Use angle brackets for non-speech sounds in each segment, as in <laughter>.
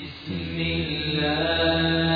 بسم الله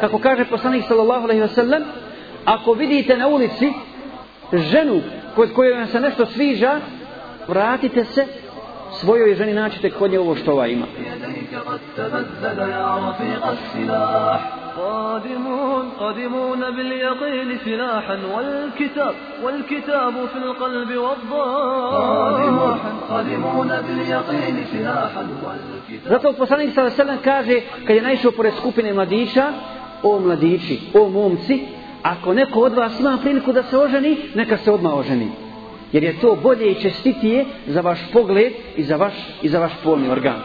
Kako kaže poslanik sallallahu alejhi ve sellem, ako vidite na ulici ženu kod koje vam se nešto sviđa, vratite se svojoj ženi naćite kod nje ovo što ova ima. بيديك قد تبدد يا رفيق السلاح قادمون قادمون باليقين سلاحا والكتاب والكتاب في القلب والضاح قادمون باليقين سلاحا والكتاب Zato poslanik sallallahu alejhi ve sellem kaže kad je naišao pored skupine mladića, o mladići, o momci, ako neko od vas ima priliku da se oženi, neka se odmah oženi. Jer je to bolje i čestitije za vaš pogled i za vaš, i za vaš polni organ.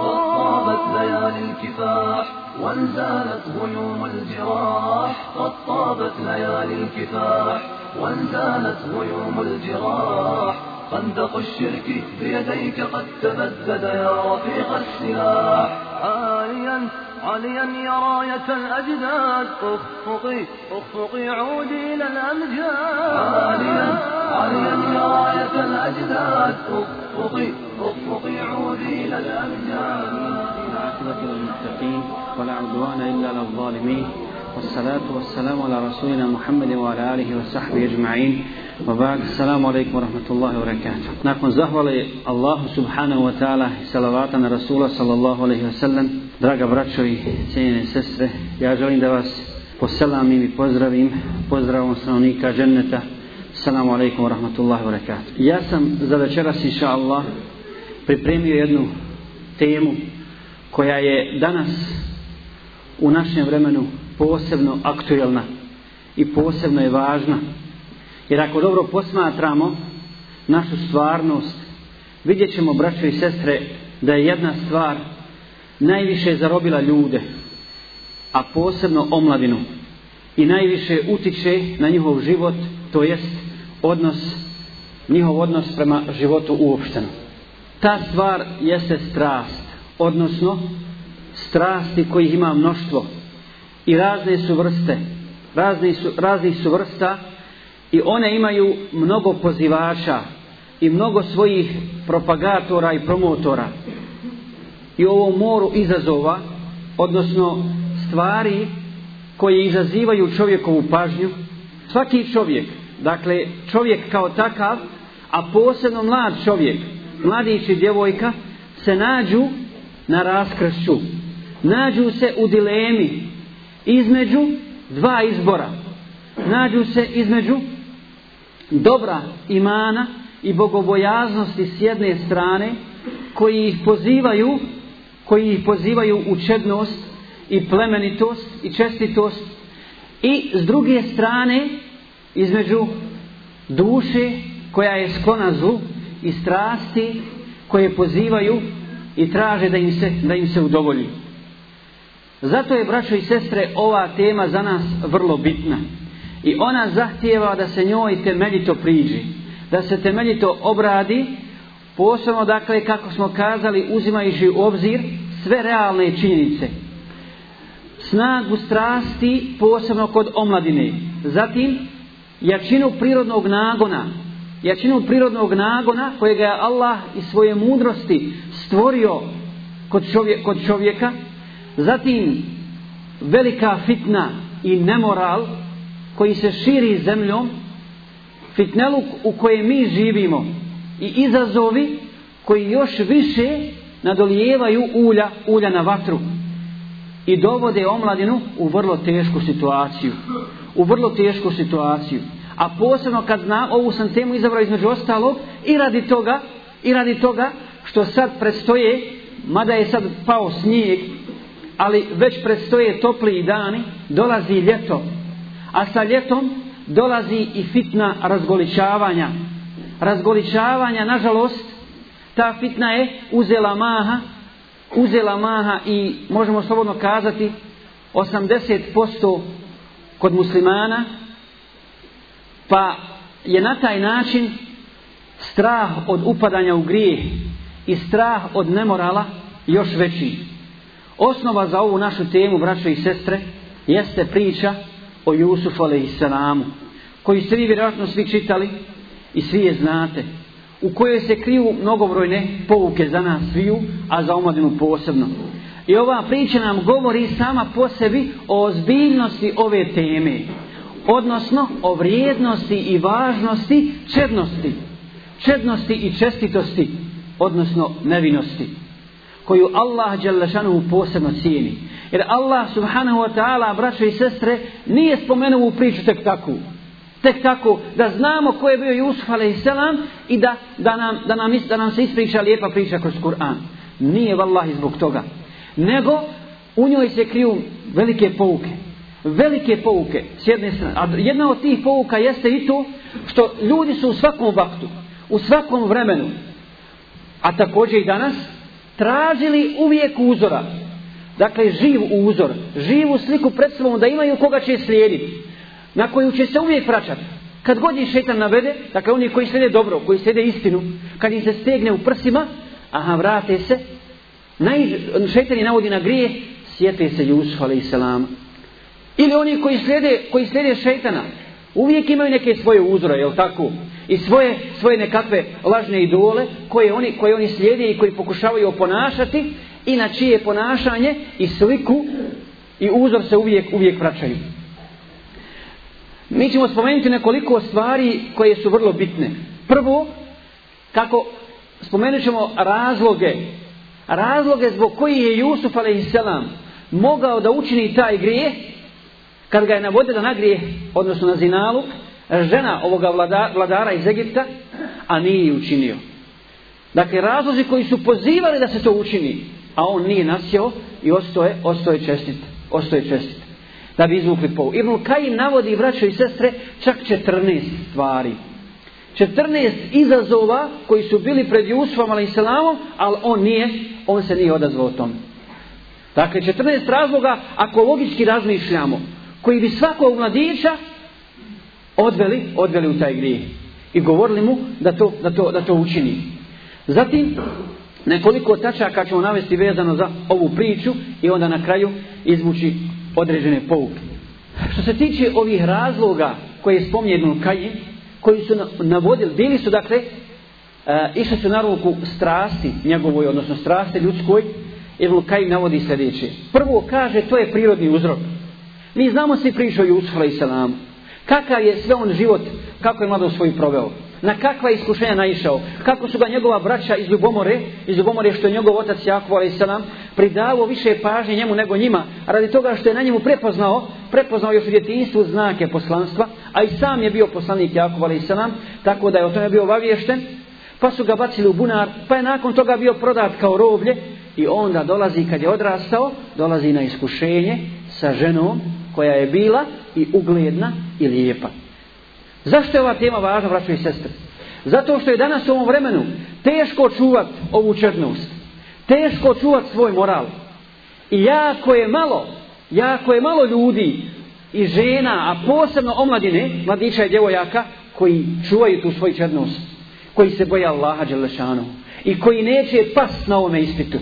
قد طابت ليالي الكفاح وانزالت غيوم الجراح قد طابت ليالي الكفاح وانزالت غيوم الجراح خندق الشرك بيديك قد تبدد يا رفيق السلاح عاليا عاليا يا راية الأجداد. أخفقي أخفقي عودي إلى الأمجاد. عاليا عاليا يا راية الأجداد. أخفقي أخفقي عودي إلى الأمجاد. العاقبة للمتقين ولا عدوان إلا على الظالمين. والصلاة والسلام على رسولنا محمد وعلى آله وصحبه أجمعين وبعد السلام عليكم ورحمة الله وبركاته nakon zahvale Allahu subhanahu wa ta'ala i salavata na Rasula sallallahu alaihi wa sallam draga braćo i cijenjene sestre ja želim da vas poselamim i pozdravim pozdravom stanovnika dženneta Assalamu alaikum wa rahmatullahi wa barakatuh. Ja sam za večeras, inša Allah, pripremio jednu temu koja je danas u našem vremenu posebno aktuelna i posebno je važna. Jer ako dobro posmatramo našu stvarnost, vidjet ćemo, braćo i sestre, da je jedna stvar najviše zarobila ljude, a posebno omladinu i najviše utiče na njihov život, to jest odnos, njihov odnos prema životu uopšteno. Ta stvar jeste strast, odnosno strasti kojih ima mnoštvo i razne su vrste, razne su, raznih su vrsta i one imaju mnogo pozivača i mnogo svojih propagatora i promotora. I u moru izazova, odnosno stvari koje izazivaju čovjekovu pažnju, svaki čovjek, dakle čovjek kao takav, a posebno mlad čovjek, mladić i djevojka, se nađu na raskršću. Nađu se u dilemi između dva izbora. Nađu se između dobra imana i bogobojaznosti s jedne strane koji ih pozivaju koji ih pozivaju u čednost i plemenitost i čestitost i s druge strane između duše koja je sklona zlu i strasti koje pozivaju i traže da im se, da im se udovolji. Zato je, braćo i sestre, ova tema za nas vrlo bitna. I ona zahtijeva da se njoj temeljito priđi. Da se temeljito obradi, posebno, dakle, kako smo kazali, uzimajući u obzir sve realne činjenice. Snagu strasti, posebno kod omladine. Zatim, jačinu prirodnog nagona jačinu prirodnog nagona kojega je Allah iz svoje mudrosti stvorio kod, čovje, kod čovjeka, zatim velika fitna i nemoral koji se širi zemljom, fitneluk u kojem mi živimo i izazovi koji još više nadolijevaju ulja, ulja na vatru i dovode omladinu u vrlo tešku situaciju. U vrlo tešku situaciju. A posebno kad znam, ovu sam temu izabrao između ostalog i radi toga, i radi toga što sad predstoje, mada je sad pao snijeg, ali već predstoje topli dani, dolazi ljeto. A sa ljetom dolazi i fitna razgoličavanja. Razgoličavanja, nažalost, ta fitna je uzela maha, uzela maha i možemo slobodno kazati 80% kod muslimana, pa je na taj način strah od upadanja u grijeh i strah od nemorala još veći. Osnova za ovu našu temu, braćo i sestre, jeste priča o Jusufu alaihissalamu, koju ste vi vjerojatno svi čitali i svi je znate, u kojoj se kriju mnogobrojne pouke za nas sviju, a za omladinu posebno. I ova priča nam govori sama po sebi o ozbiljnosti ove teme, odnosno o vrijednosti i važnosti čednosti, čednosti i čestitosti, odnosno nevinosti koju Allah Đalešanu posebno cijeni. Jer Allah subhanahu wa ta'ala, braćo i sestre, nije spomenuo u priču tek tako. Tek tako da znamo ko je bio Jusuf a.s. i da, da, nam, da, nam, da nam se ispriča lijepa priča kroz Kur'an. Nije vallahi zbog toga. Nego u njoj se kriju velike pouke. Velike pouke s jedne strane. A jedna od tih pouka jeste i to što ljudi su u svakom vaktu, u svakom vremenu, a također i danas, tražili uvijek uzora. Dakle, živ uzor, živu sliku pred sobom da imaju koga će slijediti. Na koju će se uvijek vraćati. Kad god ih šetan navede, dakle oni koji slijede dobro, koji slijede istinu, kad im se stegne u prsima, aha, vrate se, naj, šetan je navodi na grije, sjete se Jusuf, a.s. Ili oni koji slijede, koji slijede šetana, uvijek imaju neke svoje uzore, jel tako? I svoje, svoje nekakve lažne idole koje oni, koje oni slijede i koji pokušavaju oponašati i na čije ponašanje i sliku i uzor se uvijek, uvijek vraćaju. Mi ćemo spomenuti nekoliko stvari koje su vrlo bitne. Prvo, kako spomenut ćemo razloge, razloge zbog koji je Jusuf a.s. mogao da učini taj grije, kad ga je navodila na grije, odnosno na zinaluk, žena ovoga vlada, vladara iz Egipta, a nije učinio. Dakle, razlozi koji su pozivali da se to učini, a on nije nasjeo i ostoje, ostoje čestit. Ostoje čestit. Da bi izvukli pou. Ibn Kajim navodi, braćo i sestre, čak 14 stvari. 14 izazova koji su bili pred Jusufom, ali selamom, ali on nije, on se nije odazvao tom. Dakle, 14 razloga, ako logički razmišljamo, koji bi svakog mladića odveli, odveli u taj grijeh. I govorili mu da to, da to, da to učini. Zatim, nekoliko tačaka ćemo navesti vezano za ovu priču i onda na kraju izvući određene pouke. Što se tiče ovih razloga koje je spomnjeno Kajin, koji su navodili, bili su dakle, e, išli su na ruku strasti njegovoj, odnosno strasti ljudskoj, Ibn Kajim navodi sljedeće. Prvo kaže, to je prirodni uzrok. Mi znamo svi priču o Jusufu i Salamu. Kakav je sve on život, kako je mladost svoju proveo. Na kakva iskušenja naišao. Kako su ga njegova braća iz Ljubomore, iz Ljubomore što je njegov otac Jakov a.s. pridavao više pažnje njemu nego njima. Radi toga što je na njemu prepoznao, prepoznao još u djetinstvu znake poslanstva, a i sam je bio poslanik Jakov a.s. Tako da je o tome bio obaviješten. Pa su ga bacili u bunar, pa je nakon toga bio prodat kao roblje i onda dolazi kad je odrastao, dolazi na iskušenje sa ženom koja je bila i ugledna i lijepa. Zašto je ova tema važna, braćo i sestre? Zato što je danas u ovom vremenu teško čuvat ovu črnost. Teško čuvat svoj moral. I jako je malo, jako je malo ljudi i žena, a posebno omladine, mladića i djevojaka, koji čuvaju tu svoju črnost. Koji se boja Allaha Đelešanu. I koji neće pas na ovome ispitu.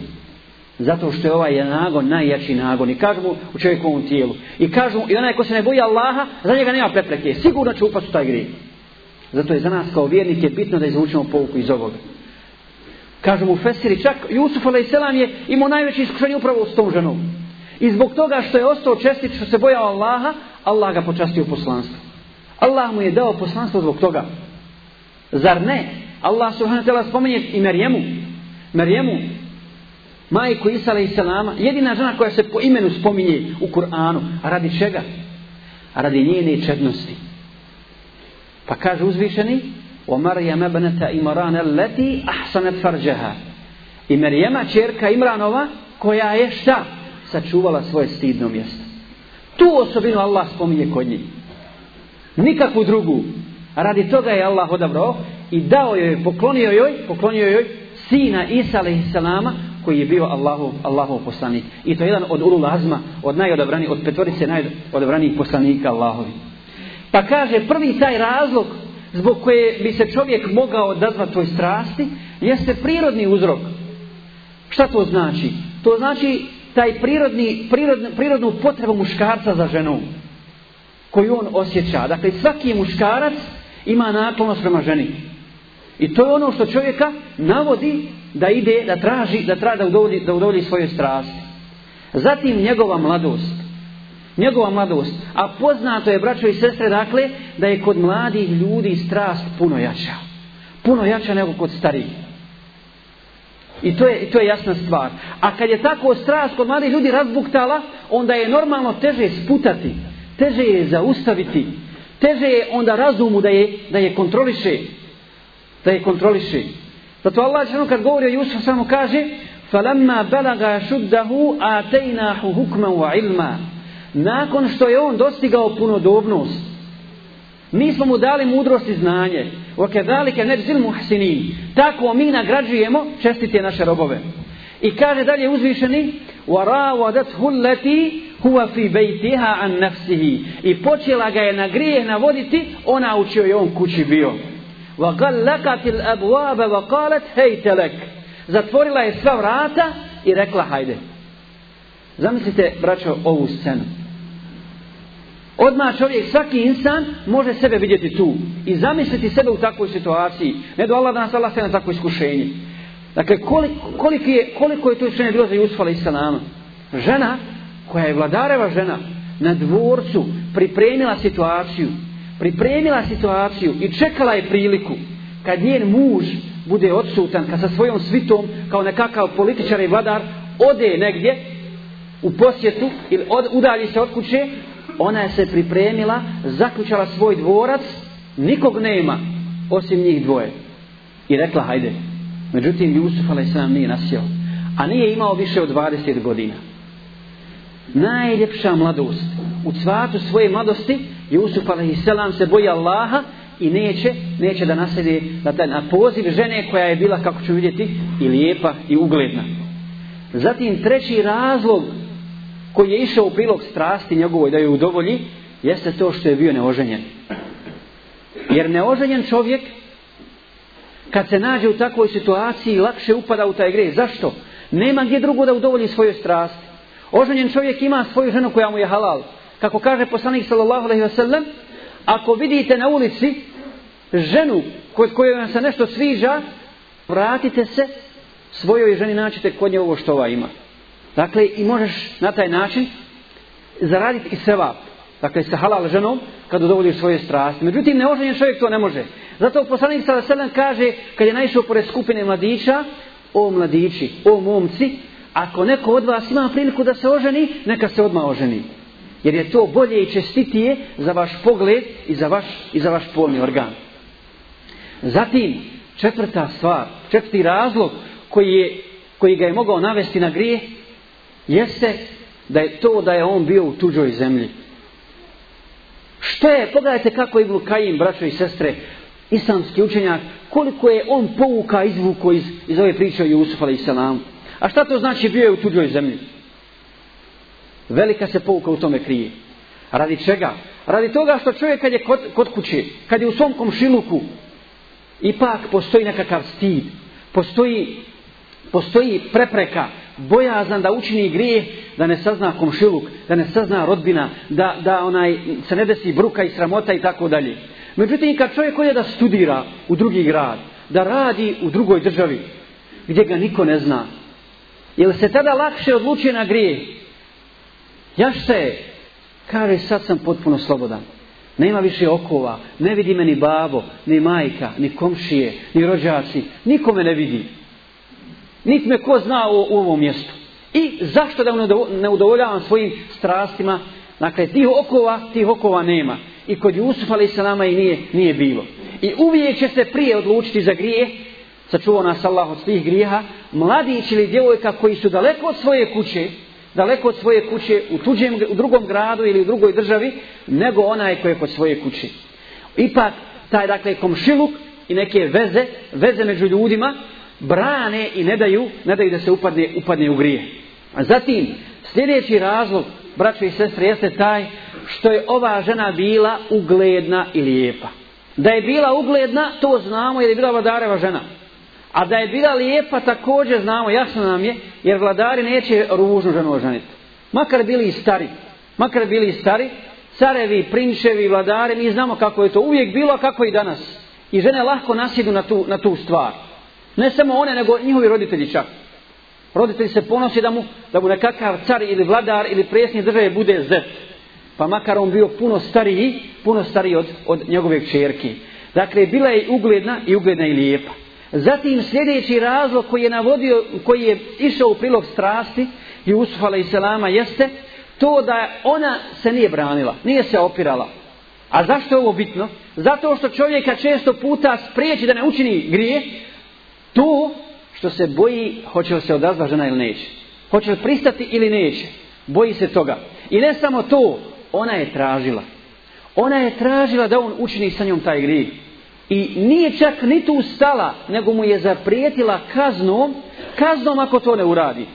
Zato što je ovaj nagon najjači nagon. I kažu mu u čovjekovom tijelu. I kažu i onaj ko se ne boji Allaha, za njega nema prepreke. Sigurno će upast u taj grijeh. Zato je za nas kao vjernike bitno da izvučemo pouku iz ovoga. Kažu mu Fesiri, čak Jusuf a.s. je imao najveće iskušenje upravo s tom ženom. I zbog toga što je ostao čestit, što se bojao Allaha, Allah ga počastio poslanstvo. Allah mu je dao poslanstvo zbog toga. Zar ne? Allah subhanahu wa ta'ala spomenje i Merjemu. Merjemu, majku Isa i Salama, jedina žena koja se po imenu spominje u Kur'anu. A radi čega? A radi njene čednosti. Pa kaže uzvišeni, o Marijama beneta Imrana leti ahsanat farđaha. I Marijama, čerka Imranova, koja je šta? Sačuvala svoje stidno mjesto. Tu osobinu Allah spominje kod njih. Nikakvu drugu. A radi toga je Allah odabrao i dao joj, poklonio joj, poklonio joj sina Isa alaihissalama koji je bio Allahov, Allahov poslanik. I to je jedan od ulul azma, od najodabrani, od petvorice najodabranijih poslanika Allahovi. Pa kaže, prvi taj razlog zbog koje bi se čovjek mogao odazvati toj strasti, jeste prirodni uzrok. Šta to znači? To znači taj prirodni, prirodn, prirodnu potrebu muškarca za ženu koju on osjeća. Dakle, svaki muškarac ima naklonost prema ženi. I to je ono što čovjeka navodi da ide, da traži, da traži da udovolji, da udovolji svoje strasti. Zatim njegova mladost. Njegova mladost. A poznato je, braćo i sestre, dakle, da je kod mladih ljudi strast puno jača. Puno jača nego kod starijih. I to, je, to je jasna stvar. A kad je tako strast kod mladih ljudi razbuktala, onda je normalno teže sputati. Teže je zaustaviti. Teže je onda razumu da je, da je kontroliše Da je kontroliše. Zato Allah će kad govori o Jusuf samo kaže فَلَمَّا بَلَغَا شُدَّهُ آتَيْنَاهُ هُكْمًا وَعِلْمًا Nakon što je on dostigao punodobnost, mi smo mu dali mudrost i znanje. وَكَذَلِكَ نَجْزِلْ مُحْسِنِينَ Tako mi nagrađujemo čestite naše robove. I kaže dalje uzvišeni وَرَاوَدَتْهُ الَّتِي هُوَ فِي بَيْتِهَا عَنْ نَفْسِهِ I počela ga je na grijeh navoditi, ona učio je on kući bio. وَغَلَّكَتِ الْأَبْوَابَ وَقَالَتْ هَيْتَ لَكَ Zatvorila je sva vrata i rekla hajde. Zamislite, braćo, ovu scenu. Odmah čovjek, svaki insan može sebe vidjeti tu i zamisliti sebe u takvoj situaciji. Ne do Allah da nas Allah na takvo iskušenje. Dakle, koliko, koliko, je, koliko je to iskušenje bilo za Jusuf alaih salama? Žena, koja je vladareva žena, na dvorcu pripremila situaciju, pripremila situaciju i čekala je priliku kad njen muž bude odsutan, kad sa svojom svitom, kao nekakav političar i vladar, ode negdje u posjetu ili od, udalji se od kuće, ona je se pripremila, zaključala svoj dvorac, nikog nema, osim njih dvoje. I rekla, hajde. Međutim, Jusuf a.s. nije nasjeo. A nije imao više od 20 godina. Najljepša mladost. U cvatu svoje mladosti, Jusuf a.s. se boji Allaha i neće, neće da nasede na, taj, na poziv žene koja je bila, kako ću vidjeti, i lijepa i ugledna. Zatim treći razlog koji je išao u prilog strasti njegovoj da je udovolji, jeste to što je bio neoženjen. Jer neoženjen čovjek, kad se nađe u takvoj situaciji, lakše upada u taj greh. Zašto? Nema gdje drugo da udovolji svoje strasti. Oženjen čovjek ima svoju ženu koja mu je halal. Kako kaže poslanik sallallahu alaihi wasallam, ako vidite na ulici ženu kod koje vam se nešto sviđa, vratite se svojoj ženi naćete kod nje ovo što ova ima. Dakle, i možeš na taj način zaraditi i sevap. Dakle, sa halal ženom, kad udovoljiš svoje strasti. Međutim, neoženjen čovjek to ne može. Zato poslanik sallallahu kaže, kad je naišao pored skupine mladića, o mladići, o momci, ako neko od vas ima priliku da se oženi, neka se odmah oženi. Jer je to bolje i čestitije za vaš pogled i za vaš, i za vaš polni organ. Zatim, četvrta stvar, četvrti razlog koji, je, koji ga je mogao navesti na grije, jeste da je to da je on bio u tuđoj zemlji. Što je, pogledajte kako je Ibn Kajim, braćo i sestre, islamski učenjak, koliko je on pouka izvuko iz, iz ove priče o Jusuf a.s. A šta to znači bio je u tuđoj zemlji? Velika se pouka u tome krije. Radi čega? Radi toga što čovjek kad je kod, kod kuće, kad je u svom komšiluku, ipak postoji nekakav stid, postoji, postoji prepreka, bojazan da učini grije, da ne sazna komšiluk, da ne sazna rodbina, da, da onaj se ne desi bruka i sramota i tako dalje. Međutim, kad čovjek hoće da studira u drugi grad, da radi u drugoj državi, gdje ga niko ne zna, jel se tada lakše odlučuje na grijeh? Jaš se, kaže, sad sam potpuno slobodan. Nema više okova, ne vidi me ni babo, ni majka, ni komšije, ni rođaci, niko me ne vidi. Nik me ko zna u, u ovom mjestu. I zašto da ne udovoljavam svojim strastima? Dakle, tih okova, tih okova nema. I kod Jusuf ali se nama i nije, nije bilo. I uvijek će se prije odlučiti za grije, sačuvao nas Allah od svih grijeha, mladić ili djevojka koji su daleko od svoje kuće, daleko od svoje kuće u tuđem, u drugom gradu ili u drugoj državi, nego onaj koji je kod svoje kuće. Ipak, taj dakle komšiluk i neke veze, veze među ljudima, brane i ne daju, ne daju da se upadne, upadne u grije. A zatim, sljedeći razlog, braćo i sestre, jeste taj što je ova žena bila ugledna i lijepa. Da je bila ugledna, to znamo jer je bila vladareva žena. A da je bila lijepa, također znamo, jasno nam je, jer vladari neće ružnu ženu oženiti. Makar bili i stari, makar bili i stari, carevi, prinčevi, vladari, mi znamo kako je to uvijek bilo, a kako i danas. I žene lahko nasjedu na tu, na tu stvar. Ne samo one, nego njihovi roditelji čak. Roditelji se ponosi da mu, da mu nekakav car ili vladar ili presnik države bude zet. Pa makar on bio puno stariji, puno stariji od, od njegove čerke. Dakle, bila je ugledna i ugledna i lijepa. Zatim sljedeći razlog koji je navodio, koji je išao u prilog strasti Jusuf a.s. jeste to da ona se nije branila, nije se opirala. A zašto je ovo bitno? Zato što čovjeka često puta spriječi da ne učini grije, to što se boji hoće li se odazva žena ili neće. Hoće li pristati ili neće. Boji se toga. I ne samo to, ona je tražila. Ona je tražila da on učini sa njom taj grijeh. I nije čak ni tu stala, nego mu je zaprijetila kaznom, kaznom ako to ne uradi.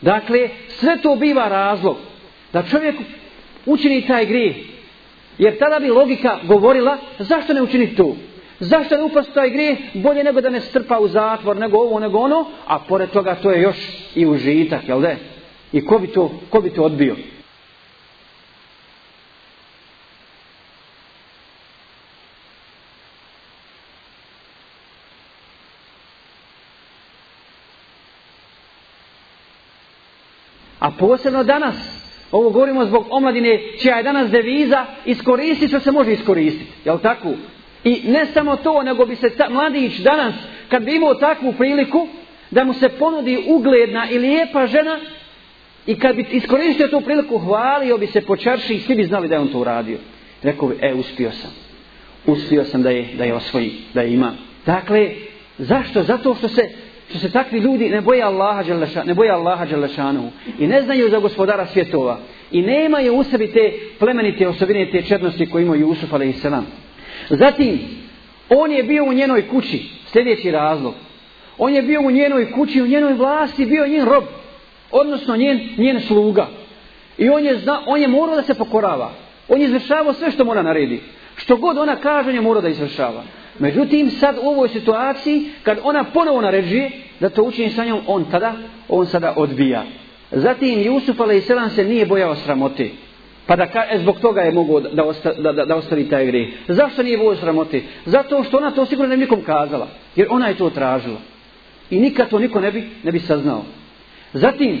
Dakle, sve to biva razlog da čovjek učini taj grijeh. Jer tada bi logika govorila, zašto ne učini to? Zašto ne upast taj grijeh? Bolje nego da ne strpa u zatvor, nego ovo, nego ono, a pored toga to je još i užitak, jel da? I ko bi to, ko bi to odbio? A posebno danas, ovo govorimo zbog omladine, čija je danas deviza, iskoristi što se može iskoristiti. Jel tako? I ne samo to, nego bi se ta, mladić danas, kad bi imao takvu priliku, da mu se ponudi ugledna i lijepa žena, i kad bi iskoristio tu priliku, hvalio bi se po čarši i svi bi znali da je on to uradio. Rekao bi, e, uspio sam. Uspio sam da je, da je osvoji, da je ima. Dakle, zašto? Zato što se što se takvi ljudi ne boje Allaha Đalešanu, ne boje Allaha Đalešanu i ne znaju za gospodara svjetova i nemaju u sebi te plemenite osobine, te četnosti koje imaju Jusuf a.s. Zatim, on je bio u njenoj kući, sljedeći razlog. On je bio u njenoj kući, u njenoj vlasti, bio njen rob, odnosno njen, njen sluga. I on je, zna, on je morao da se pokorava. On je izvršavao sve što mora naredi. Što god ona kaže, on je da izvršava. Međutim, sad u ovoj situaciji, kad ona ponovo naređuje da to učini sa njom, on tada, on sada odbija. Zatim, Jusuf a.s. se nije bojao sramote. Pa da ka, e, zbog toga je mogao da, osta, da, da, da ostavi taj grijeh. Zašto nije bojao sramote? Zato što ona to sigurno ne nikom kazala. Jer ona je to tražila. I nikad to niko ne bi, ne bi saznao. Zatim,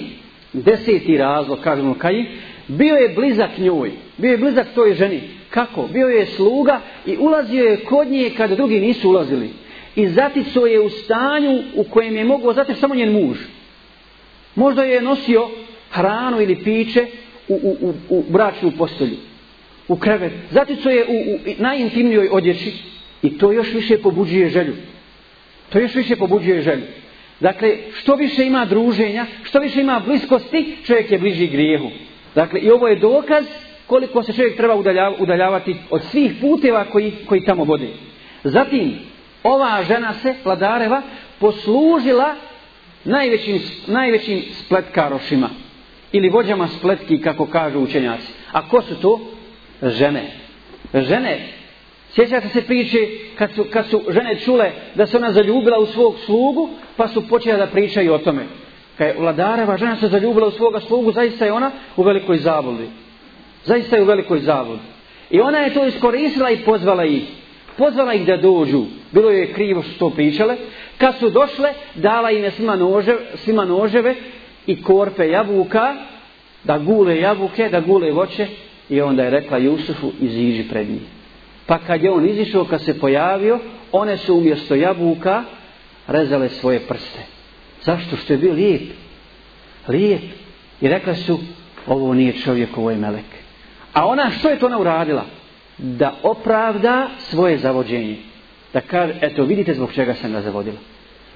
deseti razlog, kažemo kaj, bio je blizak njoj. Bio je blizak toj ženi. Kako? Bio je sluga i ulazio je kod nje kad drugi nisu ulazili. I zatico je u stanju u kojem je mogao zatići samo njen muž. Možda je nosio hranu ili piće u, u, u, u bračnu postelju, U krevet. Zatico je u, u najintimnijoj odjeći. I to još više pobuđuje želju. To još više pobuđuje želju. Dakle, što više ima druženja, što više ima bliskosti, čovjek je bliži grijehu. Dakle, i ovo je dokaz koliko se čovjek treba udaljavati od svih puteva koji, koji tamo vode. Zatim, ova žena se, vladareva, poslužila najvećim, najvećim spletkarošima. Ili vođama spletki, kako kažu učenjaci. A ko su to? Žene. Žene. Sjećate se priče kad su, kad su žene čule da se ona zaljubila u svog slugu, pa su počele da pričaju o tome. Kad je vladareva žena se zaljubila u svoga slugu, zaista je ona u velikoj zabludi zaista je u velikoj zavod. I ona je to iskoristila i pozvala ih. Pozvala ih da dođu. Bilo je krivo što to pričale. Kad su došle, dala im je svima, noževe, svima noževe i korpe jabuka, da gule jabuke, da gule voće. I onda je rekla Jusufu, iziđi pred njih. Pa kad je on izišao, kad se pojavio, one su umjesto jabuka rezale svoje prste. Zašto? Što je bio lijep. Lijep. I rekla su, ovo nije čovjek, ovo je melek. A ona, što je to ona uradila? Da opravda svoje zavođenje. Da kaže, eto, vidite zbog čega sam ga zavodila.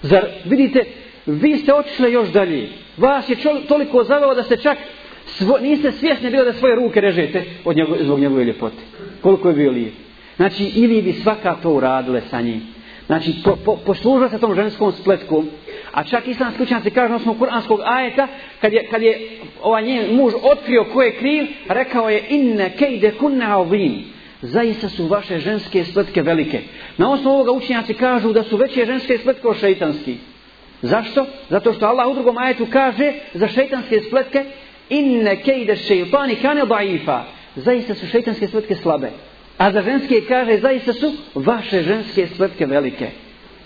Zar, vidite, vi ste otišli još dalje. Vas je čol, toliko zaveo da ste čak svo, niste svjesni bilo da svoje ruke režete od njego, zbog njegove ljepote. Koliko je bio lijep. Znači, ili bi svaka to uradile sa njim. Znači, po, po, poslužila se tom ženskom spletkom, a čak islamski učenjaci kažu na osnovu kuranskog ajeta, kad je, kad je ovaj njen muž otkrio ko je kriv, rekao je inne kejde kunna ovim. Zaista su vaše ženske spletke velike. Na osnovu ovoga učenjaci kažu da su veće ženske spletke od šeitanski. Zašto? Zato što Allah u drugom ajetu kaže za šeitanske spletke inne kejde šeitani kane daifa. Zaista su šeitanske spletke slabe. A za ženske kaže, zaista su vaše ženske spletke velike.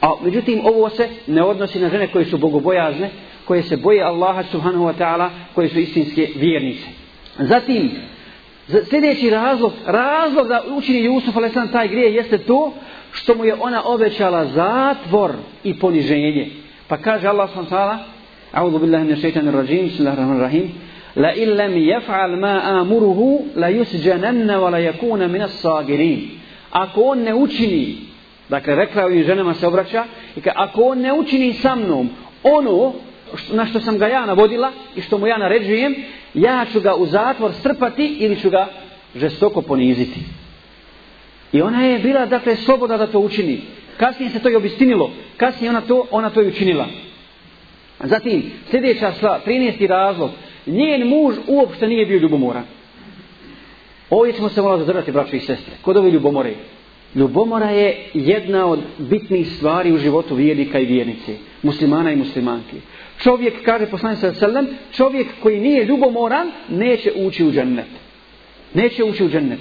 A međutim, ovo se ne odnosi na žene koje su bogobojazne, koje se boje Allaha subhanahu wa ta'ala, koje su istinske vjernice. Zatim, sljedeći razlog, razlog da učini Jusuf a.s. taj grije jeste to što mu je ona obećala zatvor i poniženje. Pa kaže Allah subhanahu wa ta'ala, A'udhu billahi min shaitanir rajim, bismillahirrahmanirrahim, la in lam yaf'al ma amuruhu la yusjananna wa la yakuna min as-sagirin. Ako on ne učini dakle rekla ovim ženama se obraća i ka, ako on ne učini sa mnom ono što, na što sam ga ja navodila i što mu ja naređujem ja ću ga u zatvor strpati ili ću ga žestoko poniziti. I ona je bila dakle sloboda da to učini. Kasnije se to i obistinilo. Kasnije ona to ona to i učinila. Zatim sljedeća sva 13. razlog njen muž uopšte nije bio ljubomoran. Ovdje ćemo se malo zadržati, braći i sestre. Kod ove ljubomore? Ljubomora je jedna od bitnih stvari u životu vjernika i vjernice. Muslimana i muslimanki. Čovjek, kaže poslanik sa selem, čovjek koji nije ljubomoran, neće ući u džennet. Neće ući u džennet.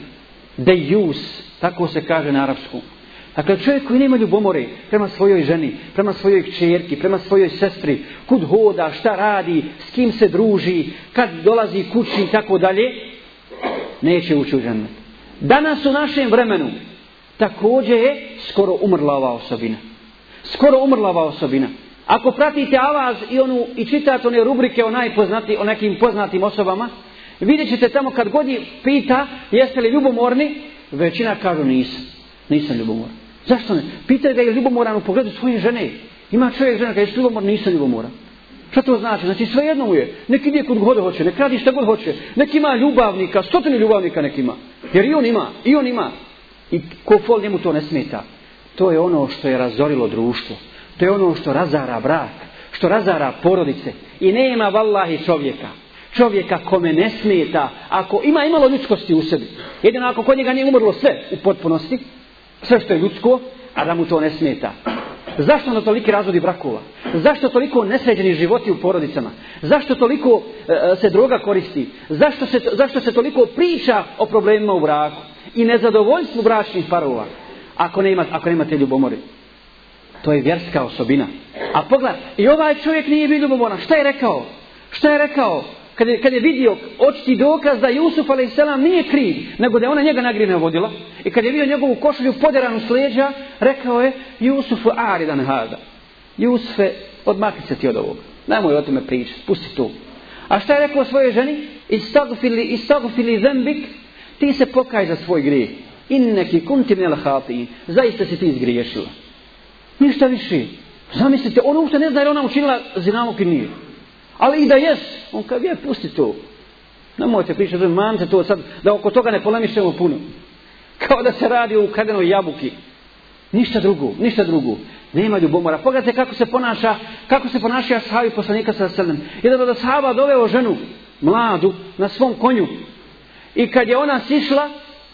Dejus, tako se kaže na arapsku. Dakle, čovjek koji nema ljubomore prema svojoj ženi, prema svojoj kćerki, prema svojoj sestri, kud hoda, šta radi, s kim se druži, kad dolazi kući i tako dalje, neće ući u džennet. Danas u našem vremenu također je skoro umrla ova osobina. Skoro umrla ova osobina. Ako pratite avaz i, onu, i čitate one rubrike o, najpoznati, o nekim poznatim osobama, vidjet ćete tamo kad god je pita jeste li ljubomorni, većina kažu nisam. Nisam ljubomoran. Zašto ne? Pitaj ga je ljubomoran u pogledu svoje žene. Ima čovjek žena kada je ljubomoran, nisam ljubomoran. Šta to znači? Znači sve jedno mu je. Nek ide kod god hoće, nek radi šta god hoće. Nek ima ljubavnika, stotine ljubavnika nek ima. Jer i on ima, i on ima. I ko fol njemu to ne smeta. To je ono što je razorilo društvo. To je ono što razara brak. Što razara porodice. I nema vallahi čovjeka. Čovjeka kome ne smeta. Ako ima imalo ljudskosti u sebi. Jedino ako kod njega nije umrlo sve u potpunosti sve što je ljudsko, a da mu to ne smeta. Zašto na toliki razvodi brakova? Zašto toliko nesređeni životi u porodicama? Zašto toliko e, e se droga koristi? Zašto se, zašto se toliko priča o problemima u braku? I nezadovoljstvu bračnih parova? Ako, nema, ako nemate ljubomori. To je vjerska osobina. A pogled, i ovaj čovjek nije bio ljubomoran. Šta je rekao? Šta je rekao? Kad je, kad je vidio očiti dokaz da Jusuf a.s. nije kriv, nego da je ona njega nagrine vodila, i kad je vidio njegovu košulju poderanu s leđa, rekao je, Jusufu aridan hada. Jusufe, odmakni se ti od ovoga. Nemoj o tome pričati, pusti to. A šta je rekao svojoj ženi? Istagfili, istagfili zembik, ti se pokaj za svoj grijeh. Inneki kunti minel hati, zaista si ti izgriješila. Ništa više. Zamislite, ona uopšte ne zna jer ona učinila zinalog i nije. Ali i da jes, on kad je, pusti to. Nemojte pričati, mamte to sad, da oko toga ne polemišemo puno. Kao da se radi o kadenoj jabuki. Ništa drugo, ništa drugo. Nema ljubomora. Pogledajte kako se ponaša, kako se ponaša sahabi poslanika sa selem. Jedan od sahaba doveo ženu, mladu, na svom konju. I kad je ona sišla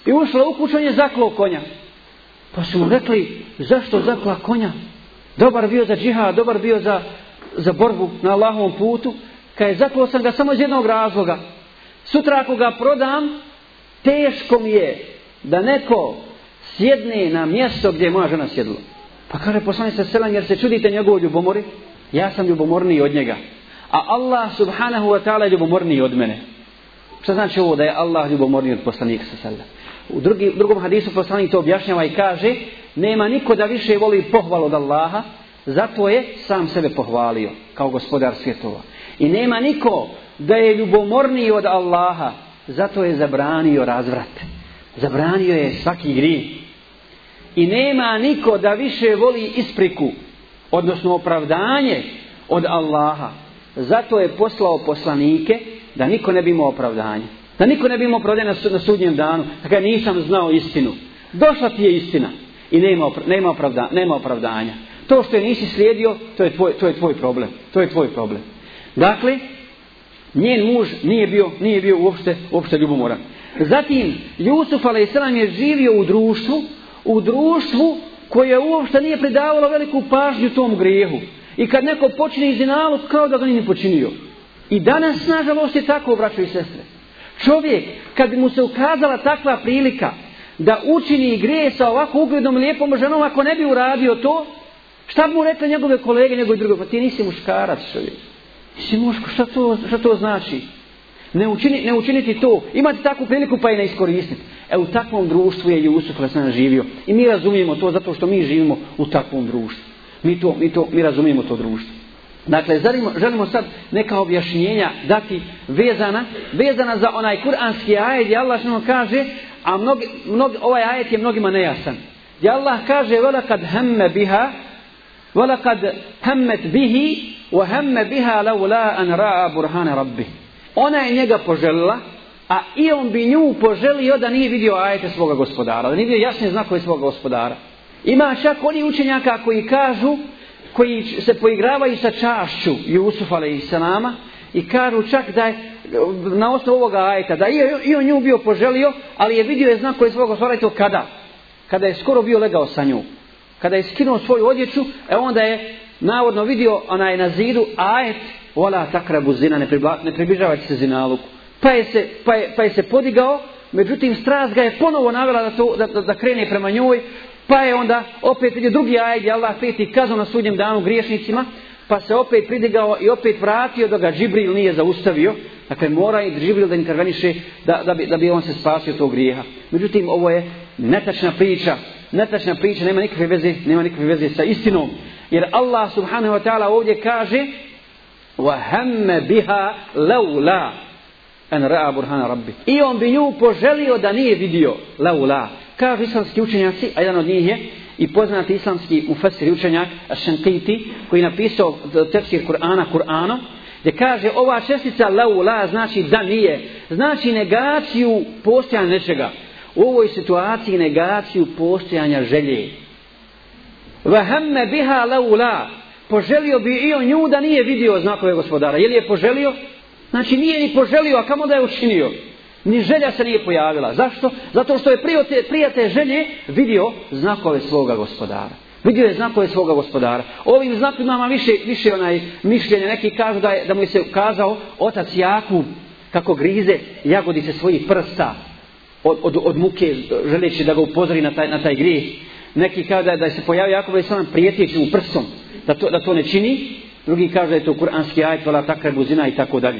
i ušla u kuću, on je zaklao konja. Pa su mu rekli, zašto zakla konja? Dobar bio za džiha, dobar bio za, za borbu na Allahovom putu, kada je zaklo sam ga samo iz jednog razloga. Sutra ako ga prodam, teško mi je da neko sjedne na mjesto gdje je moja žena sjedla. Pa kaže poslanik sa selam jer se čudite njegovoj ljubomori, ja sam ljubomorniji od njega. A Allah subhanahu wa ta'ala je ljubomorniji od mene. Šta znači ovo da je Allah ljubomorniji od poslanika sa selam? U drugi, drugom hadisu poslanik to objašnjava i kaže nema niko da više voli pohvalu od Allaha, zato je sam sebe pohvalio kao gospodar svjetova. I nema niko da je ljubomorniji od Allaha, zato je zabranio razvrat. Zabranio je svaki grih. I nema niko da više voli ispriku, odnosno opravdanje od Allaha. Zato je poslao poslanike da niko ne bi imao opravdanje. Da niko ne bi imao opravdanje na sudnjem danu. Dakle, nisam znao istinu. Došla ti je istina. I nema, nema, opravda, nema opravdanja. To što je nisi slijedio, to je, tvoj, to je tvoj problem. To je tvoj problem. Dakle, njen muž nije bio, nije bio uopšte, uopšte ljubomoran. Zatim, Jusuf a.s. je živio u društvu, u društvu koje uopšte nije pridavalo veliku pažnju tom grijehu. I kad neko počine izinalog, kao da ga nije počinio. I danas, nažalost, je tako, braćo i sestre. Čovjek, kad mu se ukazala takva prilika da učini grije sa ovako uglednom lijepom ženom, ako ne bi uradio to, šta bi mu rekli njegove kolege, njegove druge, pa ti nisi muškarac čovjek. Nisi muško, šta to, šta to znači? Ne, učini, ne učiniti to. Imate takvu priliku pa i ne iskoristiti. E u takvom društvu je Jusuf Lesan živio. I mi razumijemo to zato što mi živimo u takvom društvu. Mi, to, mi, to, mi razumijemo to društvo. Dakle, želimo, želimo sad neka objašnjenja dati vezana, vezana za onaj kuranski ajet gdje Allah što kaže, a mnogi, mnogi, ovaj ajet je mnogima nejasan. Gdje Allah kaže, vela kad hemme biha, وَلَقَدْ هَمَّتْ بِهِ وَهَمَّ بِهَا hemme biha laula an ra'a burhane. Ona je njega poželila, a i on bi nju poželio da nije vidio ajete svoga gospodara, da nije vidio jasne znakove svoga gospodara. Ima čak oni učenjaka koji kažu, koji se poigravaju sa čašću Jusuf a.s. i kažu čak da je na osnovu ovoga ajeta, da je i on nju bio poželio, ali je vidio je znak koji svoga gospodara i to kada? Kada je skoro bio legao sa njom. Kada je skinuo svoju odjeću, e onda je navodno vidio onaj na zidu ajet Ola takrabu zina, ne, ne približavajte se zinaluku. Pa je se, pa je, pa je se podigao, međutim strast ga je ponovo navela da, to, da, da, da krene prema njoj, Pa je onda opet vidio drugi ajet gdje Allah peti kaznu na sudnjem danu griješnicima, pa se opet pridigao i opet vratio da ga Džibril nije zaustavio. Dakle, mora i Džibril da interveniše da, da, bi, da bi on se spasio tog grijeha. Međutim, ovo je netačna priča Netačna priča nema nikakve veze, nema nikakve veze sa istinom. Jer Allah subhanahu wa ta'ala ovdje kaže وَهَمَّ بِهَا لَوْلَا أَنْ رَأَ بُرْهَانَ رَبِّ I on bi nju poželio da nije vidio لَوْلَا Kažu islamski učenjaci, a jedan od njih je i poznati islamski ufasir učenjak Ašentiti, koji je napisao tefsir Kur'ana Kur'anom, gdje kaže ova čestica laula znači da nije, znači negaciju postojanja nečega. U ovoj situaciji negaciju postojanja želje. Vahemme biha laula, poželio bi i on nju da nije vidio znakove gospodara. Je li je poželio? Znači nije ni poželio, a kamo da je učinio? Ni želja se nije pojavila. Zašto? Zato što je prije te, prije te želje vidio znakove svoga gospodara. Vidio je znakove svoga gospodara. Ovim znakovima ima više, više onaj mišljenje. Neki kažu da, je, da mu je se ukazao otac Jakub kako grize jagodice svojih prsta od, od, od muke želeći da ga upozori na taj, na taj grijeh. Neki kažu da, da se pojavio Jakov i sam prijetjeći mu prstom da to, da to ne čini. Drugi kažu da je to kuranski ajt, vala takra buzina i tako dalje.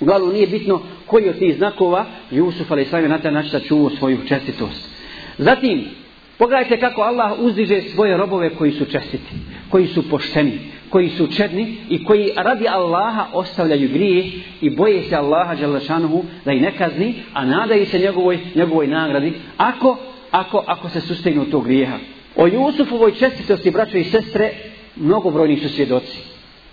Uglavnom nije bitno koji od tih znakova Jusuf a.s. je na taj način sačuvao svoju čestitost. Zatim, pogledajte kako Allah uzdiže svoje robove koji su čestiti, koji su pošteni, koji su čedni i koji radi Allaha ostavljaju grije i boje se Allaha Đalešanuhu da ih ne kazni, a nadaju se njegovoj, njegovoj nagradi ako, ako, ako se sustegnu tog grijeha. O Jusufovoj čestitosti, braćo i sestre, mnogobrojni su svjedoci.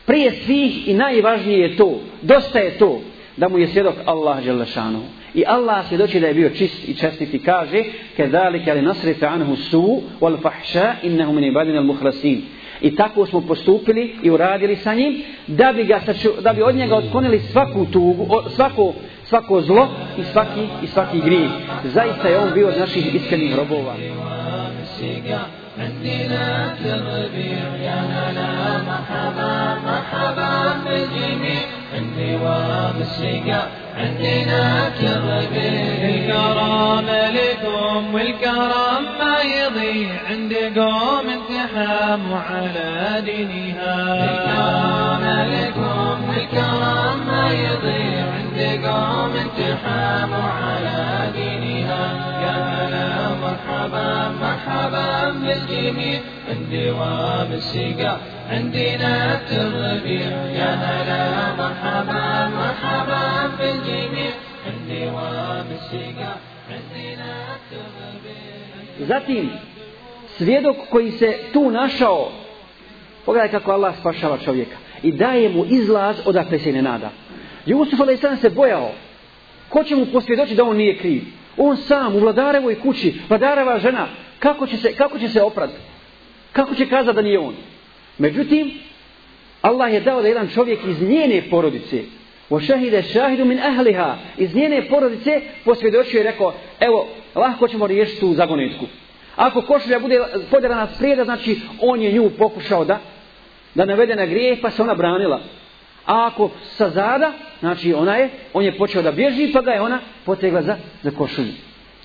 Prije svih i najvažnije je to, dosta je to, da mu je svjedok Allah Đelešanu. I Allah svjedoči da je bio čist i čestit i kaže كَذَلِكَ لِنَصْرِفَ عَنْهُ سُوء وَالْفَحْشَا إِنَّهُ مِنِ عِبَادِنَ الْمُخْلَسِينَ I tako smo postupili i uradili sa njim da bi, ga, da bi od njega otklonili svaku tugu, svako, svako zlo i svaki, i svaki grih. Zaista je on bio od naših iskrenih robova. عندنا تربيع يا هلا مرحبا مرحبا بالجميع النوام السقا عندنا التربية الكرم لكم والكرم ما يضيع. عند قوم انتحاموا على دينها. الكرم لكم والكرم ما يضيع. عند قوم انتحاموا على دينها. مرحبا مرحبا بالجميع الدوام السقا عندنا التربيع يا هلا مرحبا مرحبا بالجميع الدوام السقا عندنا التربيع Zatim, svjedok koji se tu našao, pogledaj kako Allah spašava čovjeka i daje mu izlaz odakle se ne nada. Jusuf a.s. se bojao. Ko će mu posvjedoći da on nije kriv? On sam u vladarevoj kući, vladareva žena, kako će se, kako će se oprati? Kako će kazati da nije on? Međutim, Allah je dao da jedan čovjek iz njene porodice, o šahide šahidu min ahliha, iz njene porodice posvjedočio i rekao, evo, lahko ćemo riješiti tu zagonetku. Ako košulja bude podjelana sprijeda, znači on je nju pokušao da, da navede na grijeh, pa se ona branila. A ako sa zada, znači ona je, on je počeo da bježi, pa ga je ona potegla za, za košulju.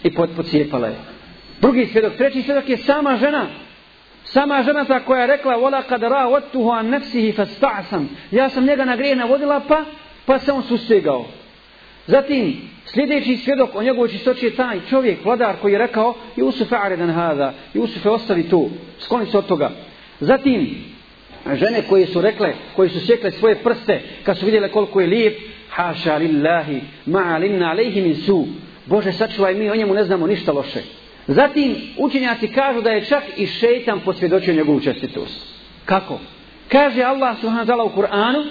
I pot, pocijepala je. Drugi svjedok, treći svjedok je sama žena. Sama žena ta koja je rekla, vola kad ra otuhu an nefsihi fasta'sam. Ja sam njega na grijeh navodila, pa, pa se on sustegao. Zatim, sljedeći svjedok o njegovoj čistoći je taj čovjek, vladar koji je rekao, Jusuf aredan hada, Jusuf ostavi tu, skloni se od toga. Zatim, žene koje su rekle, koje su sjekle svoje prste, kad su vidjele koliko je lijep, haša lillahi, ma'alinna alejhi min su. Bože, sačuvaj mi, o njemu ne znamo ništa loše. Zatim, učenjaci kažu da je čak i šeitan posvjedočio njegovu čestitost. Kako? Kaže Allah subhanahu wa ta'ala u Kur'anu,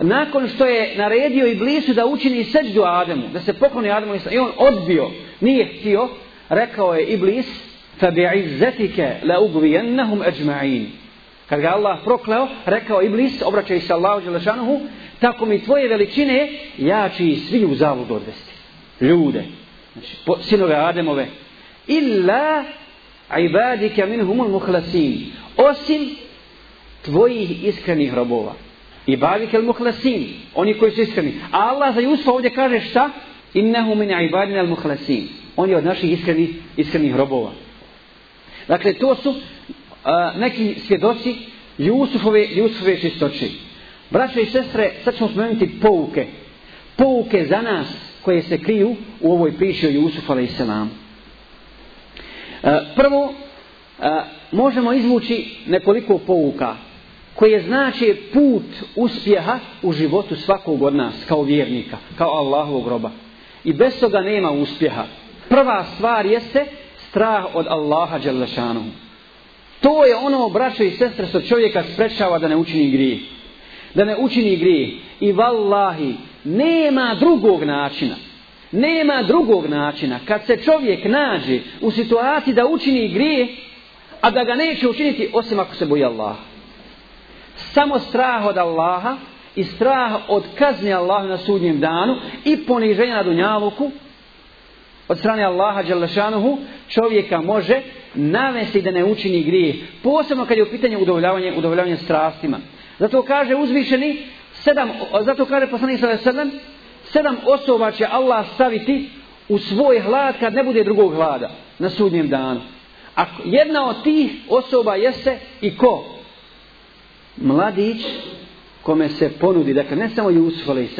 nakon što je naredio Iblisu da učini seđdu Ademu, da se pokloni Ademu i on odbio, nije htio, rekao je Iblis, فَبِعِزَّتِكَ لَأُغْوِيَنَّهُمْ أَجْمَعِينَ Kad ga Allah prokleo, rekao Iblis, obraćaj se Allahu Đelešanuhu, tako mi tvoje veličine, ja ću i svi u zavod odvesti. Ljude, znači, po, sinove Ademove, illa ibadike minhumul muhlasin, osim tvojih iskrenih robova. Ibadika il muhlasin, oni koji su iskreni. A Allah za Jusufa ovdje kaže šta? Innehu min ibadina al muhlasin. On je od naših iskrenih, iskrenih robova. Dakle, to su a, neki svjedoci Jusufove, Jusufove čistoće. Braćo i sestre, sad ćemo spomenuti pouke. Pouke za nas koje se kriju u ovoj priči o Jusufu a.s. selam. E, prvo, a, možemo izvući nekoliko pouka koje znači put uspjeha u životu svakog od nas kao vjernika, kao Allahovog groba. I bez toga nema uspjeha. Prva stvar jeste strah od Allaha Đalešanuhu. To je ono, braćo i sestre, što čovjeka sprečava da ne učini grije. Da ne učini grije. I vallahi, nema drugog načina. Nema drugog načina. Kad se čovjek nađe u situaciji da učini grije, a da ga neće učiniti osim ako se boji Allaha. Samo strah od Allaha i strah od kazne Allaha na sudnjem danu i poniženja na dunjaluku od strane Allaha Đalešanuhu čovjeka može navesti da ne učini grije. Posebno kad je u pitanju udovoljavanje, udovoljavanje strastima. Zato kaže uzvišeni, sedam, zato kaže poslanik sada sedam, sedam osoba će Allah staviti u svoj hlad kad ne bude drugog hlada na sudnjem danu. A jedna od tih osoba jeste i ko? Mladić kome se ponudi, dakle ne samo Jusuf a.s.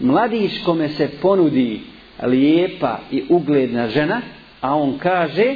Mladić kome se ponudi lijepa i ugledna žena, a on kaže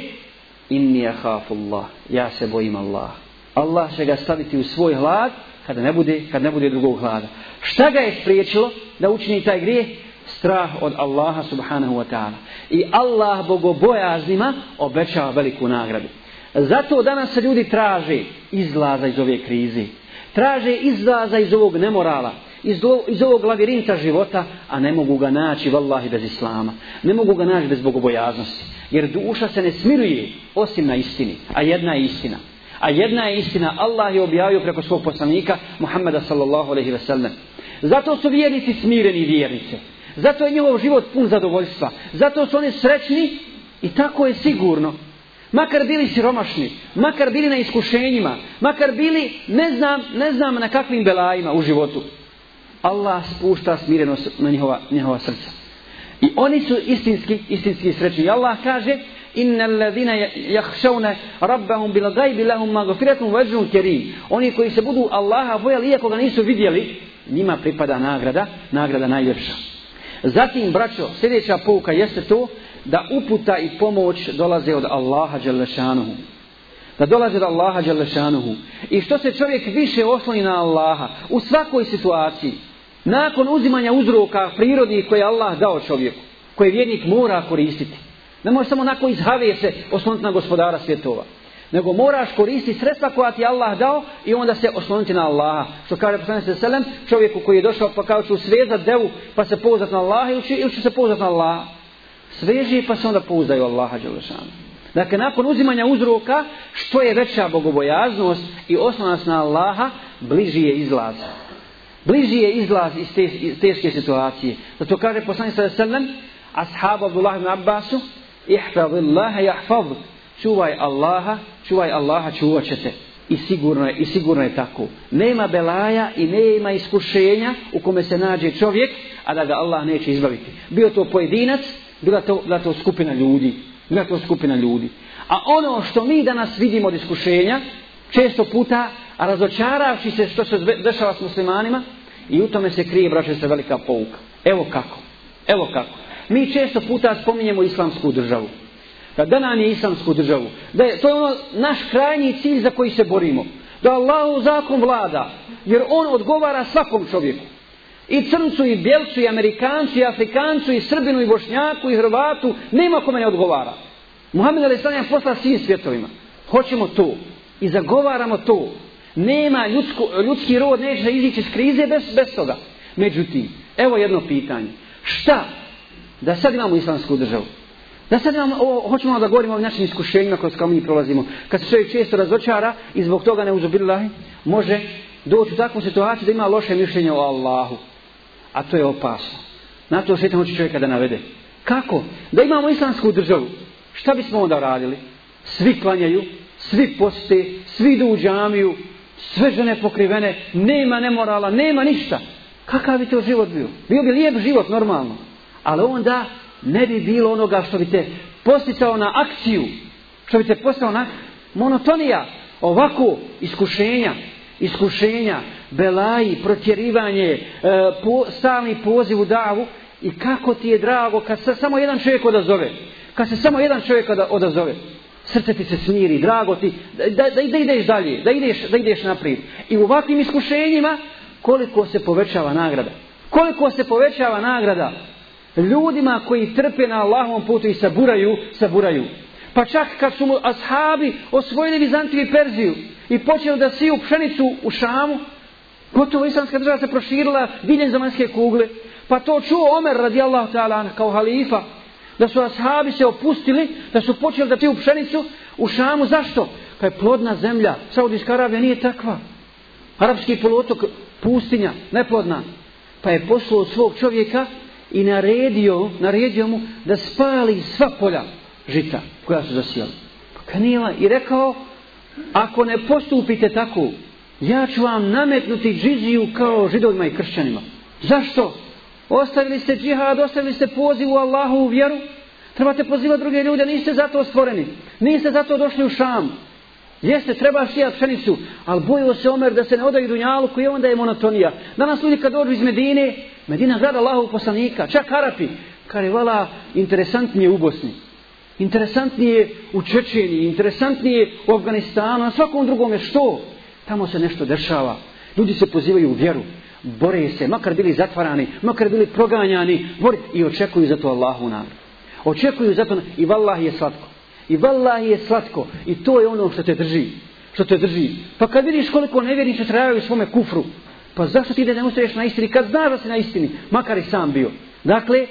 inni ahafullah, ja se bojim Allah. Allah će ga staviti u svoj hlad kada ne bude, kad ne bude drugog hlada. Šta ga je spriječilo da učini taj grijeh? Strah od Allaha subhanahu wa ta'ala. I Allah bogobojaznima obećava veliku nagradu. Zato danas se ljudi traže izlaza iz ove krize. Traže izlaza iz ovog nemorala iz, lo, iz ovog lavirinta života, a ne mogu ga naći, vallahi, bez islama. Ne mogu ga naći bez bogobojaznosti. Jer duša se ne smiruje osim na istini. A jedna je istina. A jedna je istina. Allah je objavio preko svog poslanika Muhammeda sallallahu alaihi ve sellem. Zato su vjernici smireni vjernice. Zato je njihov život pun zadovoljstva. Zato su oni srećni i tako je sigurno. Makar bili siromašni, makar bili na iskušenjima, makar bili ne znam, ne znam na kakvim belajima u životu. Allah spušta smirenost na njihova, njihova srca. I oni su istinski, istinski srećni. I Allah kaže, inna alladhina yakhshawna rabbahum bil ghaibi lahum maghfiratun wa ajrun karim. Oni koji se budu Allaha bojali iako ga nisu vidjeli, njima pripada nagrada, nagrada najljepša. Zatim, braćo, sljedeća pouka jeste to da uputa i pomoć dolaze od Allaha Đalešanuhu. Da dolaze od Allaha Đalešanuhu. I što se čovjek više osloni na Allaha u svakoj situaciji, nakon uzimanja uzroka prirodi koje Allah dao čovjeku, koje vjernik mora koristiti. Ne može samo nakon izhave se osloniti na gospodara svjetova. Nego moraš koristiti sredstva koja ti Allah dao i onda se osloniti na Allaha. Što kaže poslanik se selem, čovjeku koji je došao pa kao ću svezat devu pa se pouzat na Allaha ili ću, ili ću se pouzat na Allaha. Sveži pa se onda pouzdaju Allaha Đelešanu. Dakle, nakon uzimanja uzroka, što je veća bogobojaznost i oslonac na Allaha, bliži je izlaz. Bliži je izlaz iz, te, iz teške situacije. Zato kaže poslanik sa selem, ashabu Abdullah ibn Abbasu, ihfadillaha jahfadk, čuvaj Allaha, čuvaj Allaha, čuvat ćete. I sigurno je, i sigurno je tako. Nema belaja i nema iskušenja u kome se nađe čovjek, a da ga Allah neće izbaviti. Bio to pojedinac, bila to, bila to skupina ljudi. Bila to skupina ljudi. A ono što mi danas vidimo od iskušenja, često puta, razočaravši se što se dešava s muslimanima, i u tome se krije, braće, se velika pouka. Evo kako. Evo kako. Mi često puta spominjemo islamsku državu. Da da nam je islamsku državu. Da je, to je ono naš krajnji cilj za koji se borimo. Da Allah zakon vlada. Jer on odgovara svakom čovjeku. I crncu, i bjelcu, i amerikancu, i afrikancu, i srbinu, i bošnjaku, i hrvatu. Nema kome ne odgovara. Muhammed Ali Sanja posla svim svjetovima. Hoćemo to. I zagovaramo to. Nema ljudsko, ljudski rod neće da izići iz krize bez, bez toga. Međutim, evo jedno pitanje. Šta da sad imamo islamsku državu? Da sad imamo, ovo, hoćemo da govorimo o našim iskušenjima koje kao mi prolazimo. Kad se čovjek često razočara i zbog toga ne uzubillahi, može doći u takvu situaciju da ima loše mišljenje o Allahu. A to je opasno. Na to šetan hoće čovjeka da navede. Kako? Da imamo islamsku državu. Šta bismo onda radili? Svi klanjaju, svi poste, svi idu u džamiju, sve žene pokrivene, nema nemorala, nema ništa. Kakav bi to život bio? Bio bi lijep život, normalno. Ali onda ne bi bilo onoga što bi te posticao na akciju, što bi te posticao na monotonija, ovako iskušenja, iskušenja, belaji, protjerivanje, e, po, stalni poziv u davu i kako ti je drago kad se samo jedan čovjek odazove, kad se samo jedan čovjek odazove, srce ti se smiri, drago ti, da, da, da ideš dalje, da ideš, da ideš naprijed. I u ovakvim iskušenjima koliko se povećava nagrada. Koliko se povećava nagrada ljudima koji trpe na Allahovom putu i saburaju, saburaju. Pa čak kad su mu ashabi osvojili Vizantiju i Perziju i počeli da siju pšenicu u Šamu, gotovo islamska država se proširila diljem zemaljske kugle. Pa to čuo Omer radijallahu ta'ala kao halifa, da su ashabi se opustili, da su počeli da piju pšenicu u Šamu. Zašto? Pa je plodna zemlja. Saudijska Arabija nije takva. Arabski poluotok pustinja, neplodna. Pa je poslao svog čovjeka i naredio, naredio mu da spali sva polja žita koja su zasijali. Kanila i rekao, ako ne postupite tako, ja ću vam nametnuti džiziju kao židovima i kršćanima. Zašto? Ostavili ste džihad, ostavili ste poziv u Allahu u vjeru, trebate pozivati druge ljude, niste zato stvoreni, niste zato došli u šam. Jeste, treba sijat pšenicu, ali bojio se Omer da se ne odaju dunjalu koji onda je monotonija. Danas ljudi kad dođu iz Medine, Medina grada Allahu poslanika, čak Arapi, kar je vala interesantnije u Bosni. Interesantnije u Čečeni, interesantnije u Afganistanu, na svakom drugom je što? Tamo se nešto dešava. Ljudi se pozivaju u vjeru, bore se, makar bili zatvarani, makar bili proganjani, bore i očekuju za to Allahu nagradu. Očekuju zato i vallahi je slatko. I vallahi je slatko. I to je ono što te drži. Što te drži. Pa kad vidiš koliko nevjernici trajaju u svome kufru, pa zašto ti da ne ustaješ na istini? Kad znaš da si na istini, makar i sam bio. Dakle,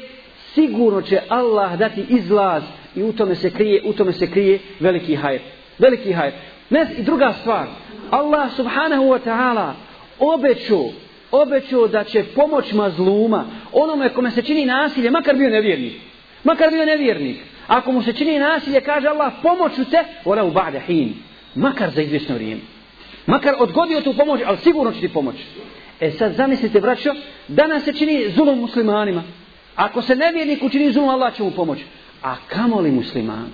sigurno će Allah dati izlaz i u tome se krije, u tome se krije veliki hajr. Veliki hajr. Ne, i druga stvar. Allah subhanahu wa ta'ala obećao obećao da će pomoć mazluma onome kome se čini nasilje, makar bio nevjernik. Makar bio nevjernik. Ako mu se čini nasilje, kaže Allah, pomoću te, ora u ba'de hin. Makar za izvjesno vrijeme. Makar odgodio tu pomoć, ali sigurno će ti pomoć. E sad zamislite, braćo, danas se čini zulum muslimanima. Ako se nevjernik učini zulum, Allah će mu pomoći. A kamo li musliman?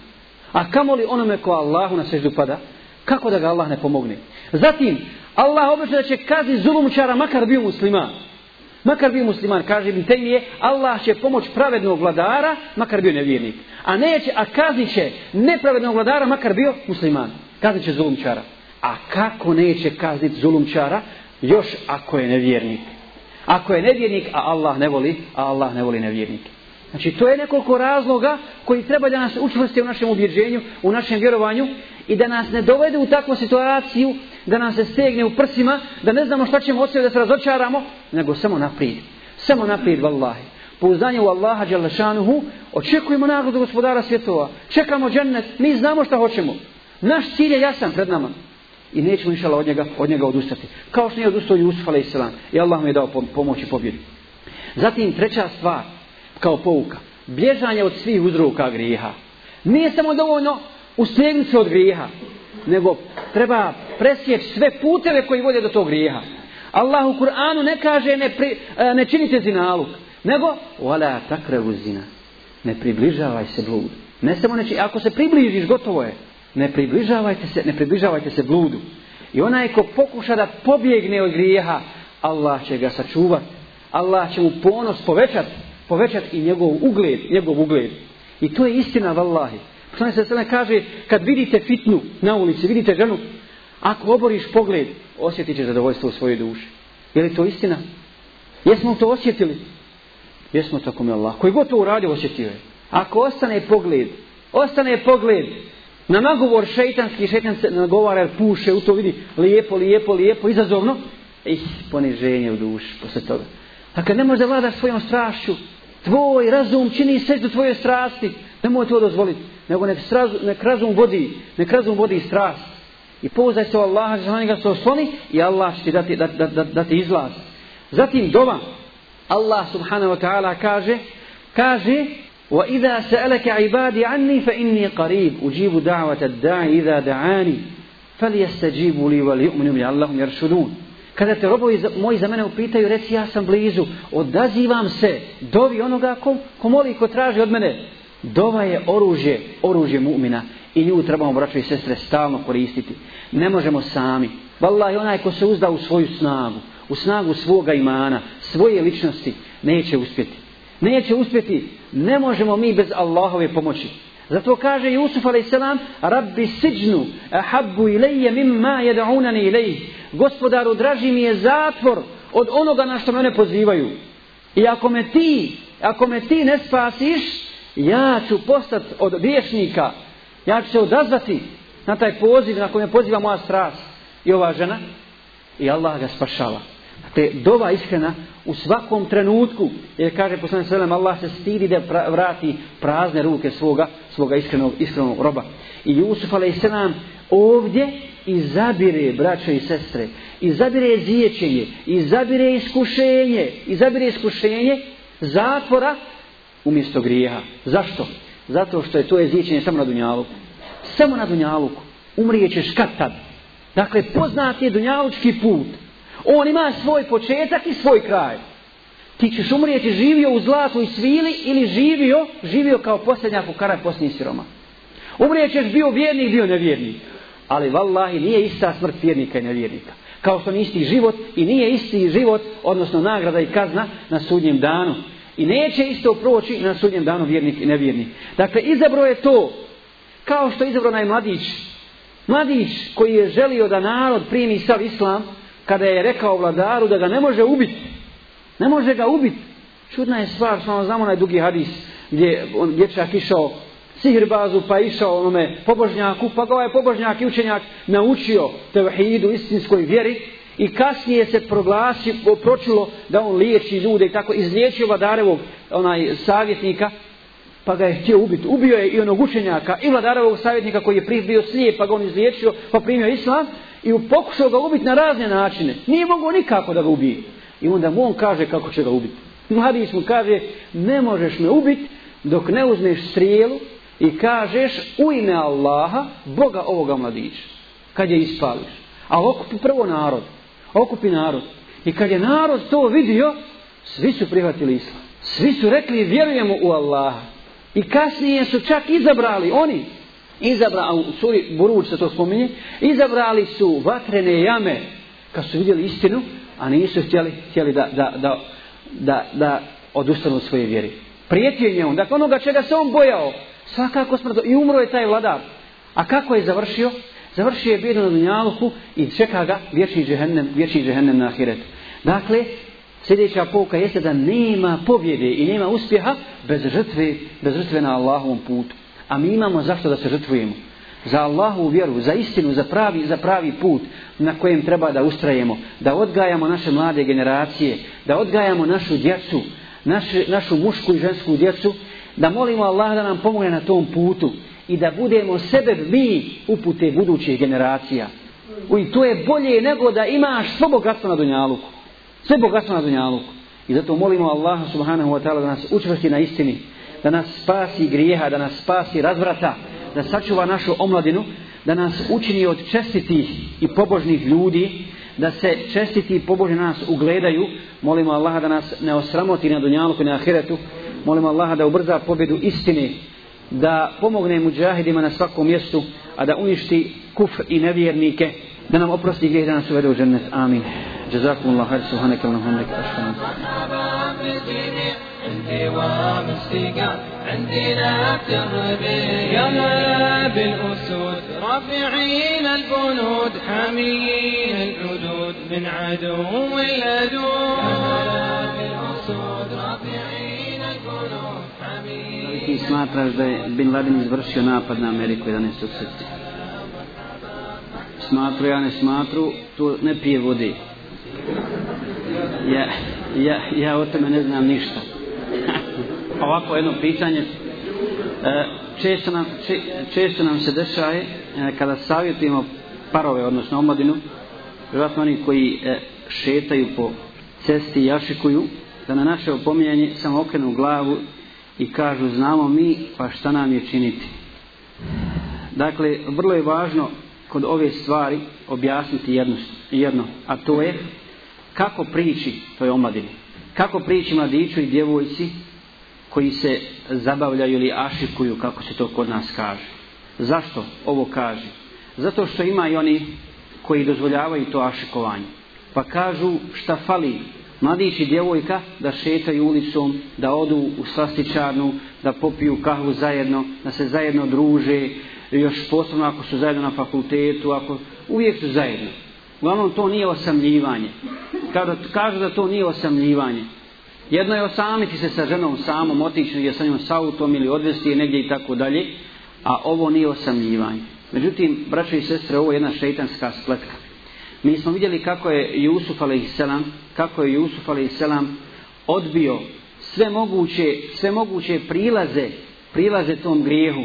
A kamo li onome ko Allahu na seždu pada? Kako da ga Allah ne pomogne? Zatim, Allah obeća da će kazni zulumčara makar bio musliman. Makar bio musliman, kaže Ibn te Allah će pomoć pravednog vladara, makar bio nevjernik. A neće, a kazni će nepravednog vladara, makar bio musliman. Kazni će zulumčara. A kako neće kazniti zulumčara? Još ako je nevjernik. Ako je nevjernik, a Allah ne voli, a Allah ne voli nevjernike. Znači, to je nekoliko razloga koji treba da nas učvrste u našem ubjeđenju, u našem vjerovanju i da nas ne dovede u takvu situaciju, da nam se stegne u prsima, da ne znamo šta ćemo od sebe da se razočaramo, nego samo naprijed. Samo naprijed, vallahi. Pouzdanje u Allaha, Đalešanuhu, očekujemo nagradu gospodara svjetova. Čekamo džennet, mi znamo šta hoćemo. Naš cilj je jasan pred nama. I nećemo inšala od njega, od njega odustati. Kao što nije odustao Jusuf, a.s. I Allah mu je dao pomoć i pobjedu. Zatim, treća stvar, kao pouka. Bježanje od svih uzroka grijeha. Nije samo dovoljno ustegnuti se od grijeha, nego treba presjeći sve puteve koji vode do tog grijeha. Allah u Kur'anu ne kaže ne, pri, e, ne činite zinaluk, nego wala takrevu zina. Ne približavaj se bludu. Ne samo neči, ako se približiš, gotovo je. Ne približavajte se, ne približavajte se bludu. I onaj ko pokuša da pobjegne od grijeha, Allah će ga sačuvati. Allah će mu ponos povećati povećati i njegov ugled, njegov ugled. I to je istina, vallahi. Poslani se sada kaže, kad vidite fitnu na ulici, vidite ženu, ako oboriš pogled, osjetit ćeš zadovoljstvo u svojoj duši. Je li to istina? Jesmo to osjetili? Jesmo tako mi Allah. Koji god to uradio, osjetio je. Ako ostane pogled, ostane pogled, na nagovor šeitanski, šeitan se nagovara jer puše, u to vidi lijepo, lijepo, lijepo, izazovno, ih, poniženje u duši posle toga. A kad ne možeš da vladaš svojom strašću, tvoj razum čini sve do tvoje strasti, nemoj to dozvoliti, nego nek, srazu, nek razum vodi, nek razum vodi strast. I pouzdaj se u Allaha, za njega se osloni i Allah će ti dati, dati, dati, dati, dati izlaz. Zatim dova, Allah subhanahu wa ta'ala kaže, kaže, وَإِذَا سَأَلَكَ عِبَادِ عَنِّي فَإِنِّي قَرِيبٌ أُجِيبُ دَعْوَةَ الدَّاعِ إِذَا دَعَانِي فَلْيَسْتَجِيبُوا لِي وَلْيُؤْمِنُوا لِعَلَّهُمْ يَرْشُدُونَ Kada te robovi moji za mene upitaju, reci ja sam blizu, odazivam se, dovi onoga ko, ko moli, ko traži od mene. Dova je oružje, oružje mu'mina i nju trebamo, braćo i sestre, stalno koristiti. Ne možemo sami. Wallahi, onaj ko se uzda u svoju snagu, u snagu svoga imana, svoje ličnosti, neće uspjeti. Neće uspjeti, ne možemo mi bez Allahove pomoći. Zato kaže Jusuf a.s. Rabbi siđnu ahabbu ilaje mimma jed'unani ilaih. Gospodaru, draži mi je zatvor od onoga na što mene pozivaju. I ako me ti, ako me ti ne spasiš, ja ću postati od vješnika. Ja ću se odazvati na taj poziv na kojem poziva moja strast. I ova žena. I Allah ga spašava te dova iskrena u svakom trenutku. Jer kaže poslanik sallallahu Allah se stidi da pra, vrati prazne ruke svoga svoga iskrenog iskrenog roba. I Jusuf alejselam ovdje izabire braćo i sestre izabire ziječenje izabire iskušenje izabire iskušenje zatvora umjesto grijeha. Zašto? Zato što je to je samo na dunjaluku. Samo na dunjaluku. Umrijećeš kad tad. Dakle poznat je dunjalučki put. On ima svoj početak i svoj kraj. Ti ćeš umrijeti živio u zlatu i svili ili živio, živio kao posljednja fukara posljednji siroma. Umrijećeš bio vjernik, bio nevjernik. Ali vallahi nije ista smrt vjernika i nevjernika. Kao što nije isti život i nije isti život, odnosno nagrada i kazna na sudnjem danu. I neće isto proći na sudnjem danu vjernik i nevjernik. Dakle, izabro je to kao što izabro najmladić. Mladić koji je želio da narod primi sav islam, kada je rekao vladaru da ga ne može ubiti. Ne može ga ubiti. Čudna je stvar, samo znamo onaj dugi hadis gdje on dječak išao sihirbazu pa išao onome pobožnjaku, pa ga ovaj pobožnjak i učenjak naučio tevhidu istinskoj vjeri i kasnije se proglasi, pročulo da on liječi ljude i tako izliječio vladarevog onaj savjetnika pa ga je htio ubiti. Ubio je i onog učenjaka i vladarevog savjetnika koji je bio slijep pa ga on izliječio pa primio islam i pokušao ga ubiti na razne načine. Nije mogao nikako da ga ubije. I onda mu on kaže kako će ga ubiti. Mladić mu kaže, ne možeš me ubiti dok ne uzmeš strijelu i kažeš u ime Allaha, Boga ovoga mladića. Kad je ispališ. A okupi prvo narod. Okupi narod. I kad je narod to vidio, svi su prihvatili islam. Svi su rekli vjerujemo u Allaha. I kasnije su čak izabrali, oni, izabrali, u suri Buruć se to spominje, izabrali su vatrene jame kad su vidjeli istinu, a nisu htjeli, htjeli da, da, da, da, da odustanu od svoje vjeri. Prijetio je on, Dakle, onoga čega se on bojao, svakako smrto. I umro je taj vladar. A kako je završio? Završio je bijedu na dunjaluhu i čeka ga vječni džehennem, vječni džehennem na ahiretu. Dakle, sljedeća pouka jeste da nema pobjede i nema uspjeha bez žrtve, bez žrtve na Allahovom putu. A mi imamo zašto da se žrtvujemo? Za Allahu vjeru, za istinu, za pravi, za pravi put na kojem treba da ustrajemo, da odgajamo naše mlade generacije, da odgajamo našu djecu, naše, našu mušku i žensku djecu, da molimo Allah da nam pomogne na tom putu i da budemo sebe mi upute budućih generacija. I to je bolje nego da imaš svo bogatstvo na Dunjaluku. Sve bogatstvo na Dunjaluku. I zato molimo Allaha subhanahu wa ta'ala da nas učvrsti na istini, da nas spasi grijeha, da nas spasi razvrata, da sačuva našu omladinu, da nas učini od čestitih i pobožnih ljudi, da se čestiti i pobožni nas ugledaju. Molimo Allaha da nas ne osramoti na dunjalku i na Ahiretu. Molimo Allaha da ubrza pobjedu istine, da pomogne muđahidima na svakom mjestu, a da uništi kufr i nevjernike, da nam oprosti grijeh da nas uvede u džennet. Amin. جزاكم الله خير سبحانك اللهم وبحمدك اشهد عندي ومستقام عندنا التربية يا بالأسود رافعين البنود حامين الحدود من عدو الأدود بالأسود رافعين البنود حامين smatraš da je Bin Laden izvršio napad na Ameriku 11. srca? Smatru, ja ne smatru, to ne pije vode ja, ja, ja o tome ne znam ništa. <laughs> Ovako jedno pitanje. E, često nam, če, često nam se dešaje e, kada savjetujemo parove, odnosno omladinu, vjerojatno oni koji e, šetaju po cesti i jašikuju, da na naše opominjanje samo okrenu glavu i kažu znamo mi pa šta nam je činiti. Dakle, vrlo je važno kod ove stvari objasniti jedno, jedno a to je kako priči toj omladini? Kako priči mladiću i djevojci koji se zabavljaju ili ašikuju kako se to kod nas kaže? Zašto ovo kaže? Zato što ima i oni koji dozvoljavaju to ašikovanje. Pa kažu šta fali? Mladić i djevojka da šetaju ulicom da odu u slastičarnu da popiju kahvu zajedno da se zajedno druže još posebno ako su zajedno na fakultetu ako uvijek su zajedno Uglavnom to nije osamljivanje. Kada kažu da to nije osamljivanje. Jedno je osamiti se sa ženom samom, otići je sa njom s autom ili odvesti je negdje i tako dalje. A ovo nije osamljivanje. Međutim, braćo i sestre, ovo je jedna šeitanska spletka. Mi smo vidjeli kako je Jusuf a.s. kako je Jusuf a.s. odbio sve moguće, sve moguće prilaze, prilaze tom grijehu.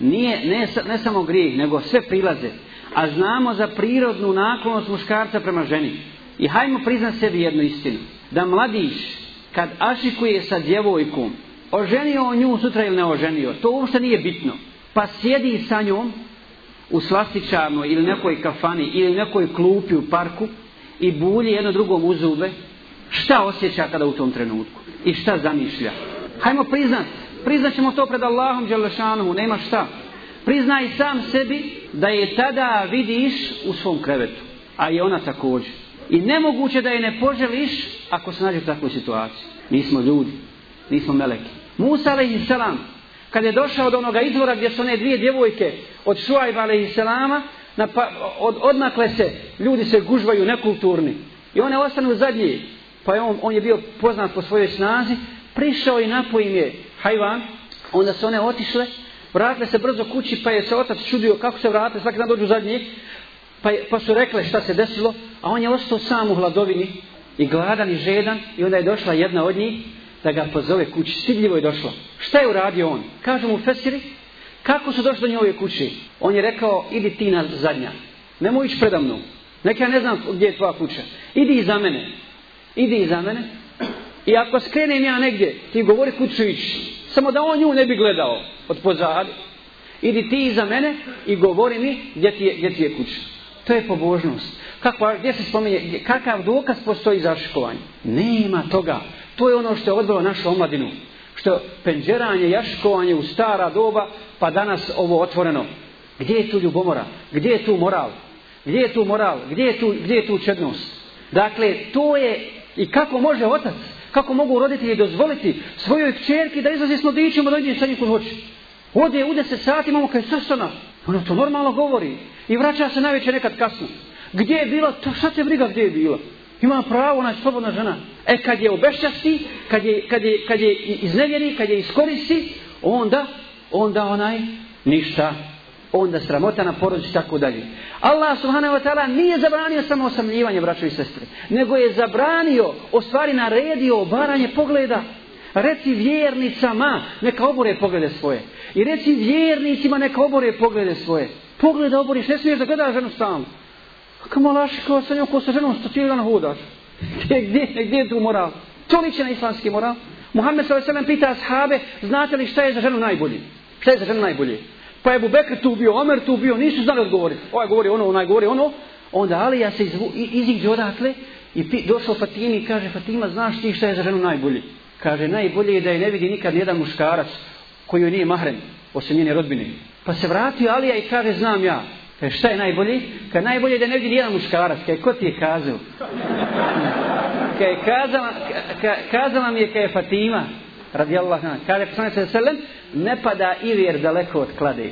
Nije, ne, ne samo grijeh, nego sve prilaze a znamo za prirodnu naklonost muškarca prema ženi. I hajmo priznat sebi jednu istinu. Da mladić, kad ašikuje sa djevojkom, oženio on nju sutra ili ne oženio, to uopšte nije bitno. Pa sjedi sa njom u slastičarnoj ili nekoj kafani ili nekoj klupi u parku i bulje jedno drugom u zube, šta osjeća kada u tom trenutku? I šta zamišlja? Hajmo priznat priznaćemo to pred Allahom Đelešanom, nema šta priznaj sam sebi da je tada vidiš u svom krevetu. A i ona također. I nemoguće da je ne poželiš ako se nađe u takvoj situaciji. Nismo ljudi. Nismo meleki. Musa a.s. kad je došao do onoga izvora gdje su one dvije djevojke od Šuajba a.s. Na, pa, od, odmakle se, ljudi se gužvaju nekulturni. I one ostanu zadnje. Pa je on, on je bio poznat po svojoj snazi. Prišao i napojim je hajvan. Onda su one otišle Vratile se brzo kući, pa je se otac čudio kako se vratile, svaki dan dođu zadnji. Pa, pa su rekle šta se desilo, a on je ostao sam u hladovini i gladan i žedan i onda je došla jedna od njih da ga pozove kući. Stidljivo je došla. Šta je uradio on? Kažu mu Fesiri, kako su došli do njove kući? On je rekao, idi ti na zadnja. Nemoj ići predamno. Neka ja ne znam gdje je tvoja kuća. Idi iza mene. Idi iza mene. I ako skrenem ja negdje, ti govori kuću ići. Samo da on nju ne bi gledao od pozadi. Idi ti iza mene i govori mi gdje ti je, gdje ti je kuća. To je pobožnost. Kako, gdje se spominje, kakav dokaz postoji za jaškovanje? Nema toga. To je ono što je odvelo našu omladinu. Što penđeranje, jaškovanje u stara doba, pa danas ovo otvoreno. Gdje je tu ljubomora? Gdje je tu moral? Gdje je tu moral? Gdje je tu, gdje je tu čednost? Dakle, to je i kako može otac, kako mogu roditelji dozvoliti svojoj kćerki da izlazi s mladićima da ide sa njim kod hoće. Ode u 10 sati, imamo kaj srstana. Ona to normalno govori. I vraća se najveće nekad kasno. Gdje je bila? To šta te briga gdje je bila? Ima pravo ona slobodna žena. E kad je obešćasti, kad je, kad je, kad je iznevjeri, kad je iskoristi, onda, onda onaj ništa. Onda sramota na porodicu i tako dalje. Allah subhanahu wa ta'ala nije zabranio samo osamljivanje braća i sestre, nego je zabranio, o stvari naredio obaranje pogleda. Reci vjernicama, neka obore poglede svoje. I reci vjernicima, neka obore poglede svoje. Pogleda oboriš, ne smiješ da gledaš ženu stalno. Kamo laši ko sa njom, ko sa ženom, sto cijeli dan hodaš. <laughs> Gdje, gdje, je tu moral? To liče na islamski moral. Muhammed s.a.v. pita ashabe, znate li šta je za ženu najbolji? Šta je za ženu najbolji? Pa je Bubekr tu bio, Omer tu bio, nisu znali odgovoriti. Ovaj govori ono, onaj govori ono. Onda Alija se izvu, iziđe odatle i pi, došao Fatimi i kaže, Fatima, znaš ti šta je za ženu najbolji? Kaže, najbolje je da je ne vidi nikad nijedan muškarac koji joj nije mahrem, osim njene rodbine. Pa se vratio Alija i kaže, znam ja. Kaže, šta je najbolji? Kaže, najbolje je da ne vidi nijedan muškarac. Kaže, ko ti je kazao? Kaže, kazala, ka, kazala mi je kaže Fatima, radijallahu anha, kaže poslanik sallallahu ne pada ivjer daleko od klade.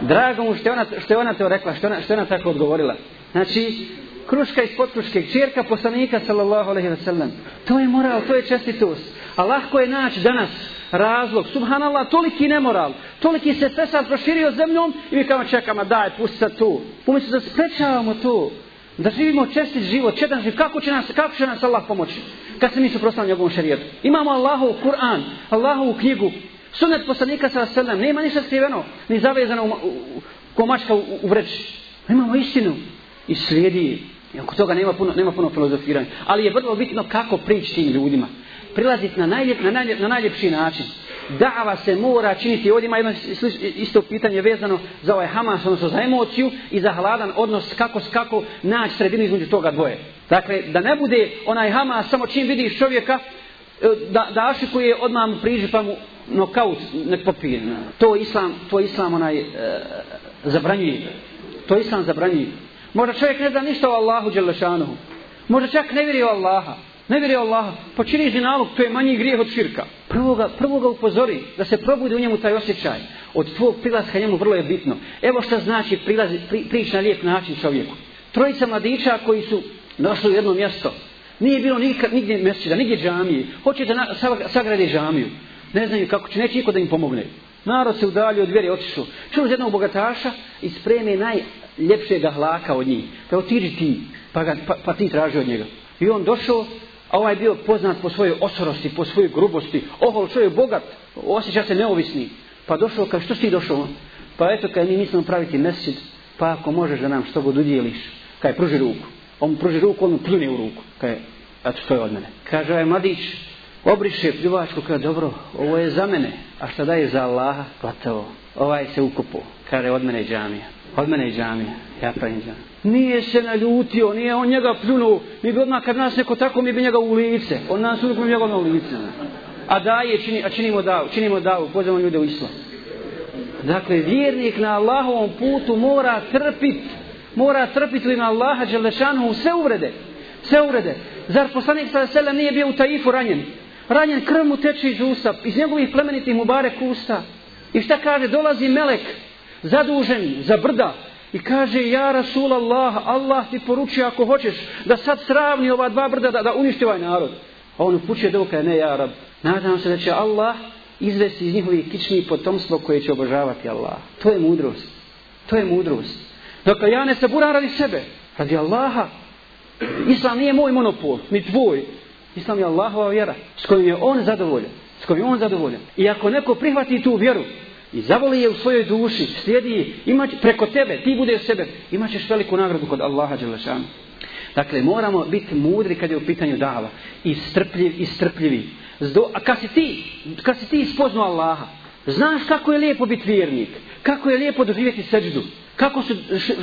Drago mu što je ona, što je ona to rekla, što je ona, što je ona tako odgovorila. Znači, kruška ispod kruške, čerka poslanika sallallahu alejhi wasallam. To je moral, to je čestitost. A lahko je naći danas razlog, subhanallah, toliki nemoral, toliki se fesad proširio zemljom i mi kao čekamo, daj, pusti sad tu. Umjesto da sprečavamo to, da živimo čestit život, četan život, kako će nas, kako će nas Allah pomoći? Kad se mi suprostavljamo njegovom šarijetu. Imamo Allahov Kur'an, Allahovu knjigu, sunet poslanika sa selem, nema ništa skriveno, ni zavezano u, u, u, komačka u, u vreći. Imamo istinu i slijedi. I oko toga nema puno, nema puno filozofiranja. Ali je vrlo bitno kako prići tim ljudima. Prilaziti na, najljep, na, najljep, na najljepši način. Dava se mora činiti. Ovdje ima jedno isto pitanje vezano za ovaj Hamas, odnosno za emociju i za hladan odnos kako, kako naći sredinu između toga dvoje. Dakle, da ne bude onaj Hamas samo čim vidiš čovjeka, e, da, da ašikuje odmah mu priđe pa mu nokaut nek popije. To islam, to islam onaj e, zabranjuje. To islam zabranjuje. Možda čovjek ne zna ništa o Allahu Đelešanuhu. Možda čak ne vjeruje u Allaha. Ne vjeruje u Allaha. Počini zinalog, to je manji grijeh od širka. Prvo ga, prvo ga upozori da se probudi u njemu taj osjećaj. Od tvog prilaska njemu vrlo je bitno. Evo šta znači prilazi, pri, prići na lijep način čovjeku. Trojica mladića koji su došli u jedno mjesto. Nije bilo nikad, nigdje mjesečida, nigdje džamije. Hoće da na, sagrade džamiju. Ne znaju kako će, neće niko da im pomogne. Narod se udalio od vjere, otišao. Čuo uz jednog bogataša i spreme najljepšeg hlaka od njih. Pa otiđi ti, pa, ga, pa, pa ti traži od njega. I on došao, a ovaj bio poznat po svojoj osorosti, po svojoj grubosti. Ohol čovjek bogat, osjeća se neovisni. Pa došao, kaže, što si ti došao? Pa eto, kaj mi mislimo praviti mesečid, pa ako možeš da nam što god udjeliš, kaj pruži ruku. On pruži ruku, on mu pljune u ruku. Kaj, eto, to je od mene. Kaže, ovaj mladić, obriše pljuvačku, kaže, dobro, ovo je za mene, a šta daje za Allaha, pa gotovo. Ovaj se ukupo, kaže, od mene je džamija. Od mene je džamija, ja pravim džamiju. Nije se naljutio, nije on njega pljunuo. Mi bi odmah, kad nas neko tako, mi bi njega u lice. On nas uvijek bi njega na lice. A daje, čini, a činimo davu, činimo davu, pozivamo ljude u islam. Dakle, vjernik na Allahovom putu mora trpit, mora trpit u ime Allaha Đelešanu sve uvrede. Sve uvrede. Zar poslanik sa selem nije bio u Taifu ranjen? Ranjen krv mu teče iz usta, iz njegovih plemenitih mubarek usta. I šta kaže? Dolazi melek, zadužen za brda. I kaže, ja Rasul Allah, Allah ti poručuje ako hoćeš da sad sravni ova dva brda da, da uništi ovaj narod. A on upućuje je ne, ja Rab. Nadam se da će Allah izvesti iz njihovih kičnih potomstvo koje će obožavati Allah. To je mudrost. To je mudrost. Dakle, ja ne saburam radi sebe. Radi Allaha. Islam nije moj monopol, ni tvoj. Islam je Allahova vjera, s kojom je on zadovoljan. S kojom je on zadovoljan. I ako neko prihvati tu vjeru, i zavoli je u svojoj duši, slijedi imać, preko tebe, ti bude sebe, imat ćeš veliku nagradu kod Allaha Đelešanu. Dakle, moramo biti mudri kad je u pitanju dava. I strpljiv, i strpljivi. Zdo, a kad si ti, kad si ti spoznao Allaha, znaš kako je lijepo biti vjernik, kako je lijepo doživjeti seđdu, kako su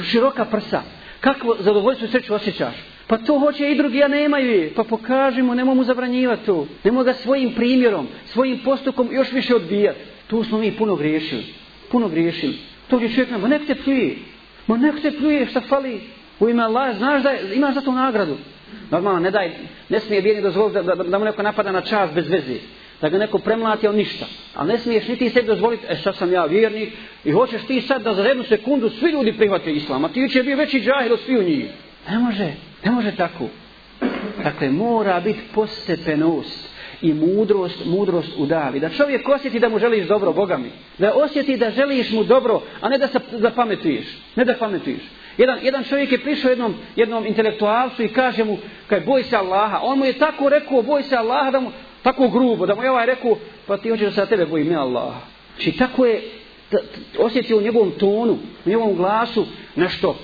široka prsa, kako zadovoljstvo i sreću osjećaš. Pa to hoće i drugi, a nemaju je. Pa pokažemo, nemoj mu zabranjivati to. Nemoj ga svojim primjerom, svojim postupkom još više odbijati. Tu smo mi puno griješili. Puno griješili. To gdje čovjek nema, nek te pljuje. Ma nek te pljuje, šta fali? U ime Allah, znaš da je, imaš za to nagradu. Normalno, ne daj, ne smije vjerni dozvoliti da, da, da mu neko napada na čas bez veze. Da ga neko premlati, on ništa. Ali ne smiješ ni ti sebi dozvoliti, e sad sam ja vjernik i hoćeš ti sad da za jednu sekundu svi ljudi prihvate islam, a ti će bio veći džahil od sviju njih. Ne može, ne može tako. Dakle, mora biti postepenost i mudrost, mudrost u davi. Da čovjek osjeti da mu želiš dobro, Boga mi. Da osjeti da želiš mu dobro, a ne da se zapametuješ. Ne da pametuješ. Jedan, jedan čovjek je prišao jednom, jednom intelektualcu i kaže mu, kaj boj se Allaha. On mu je tako rekao, boj se Allaha, da mu, tako grubo, da mu je ovaj rekao, pa ti hoćeš da se na tebe bojim, ne Allaha. Znači, tako je t, t, osjetio u njegovom tonu, u njegovom glasu, nešto,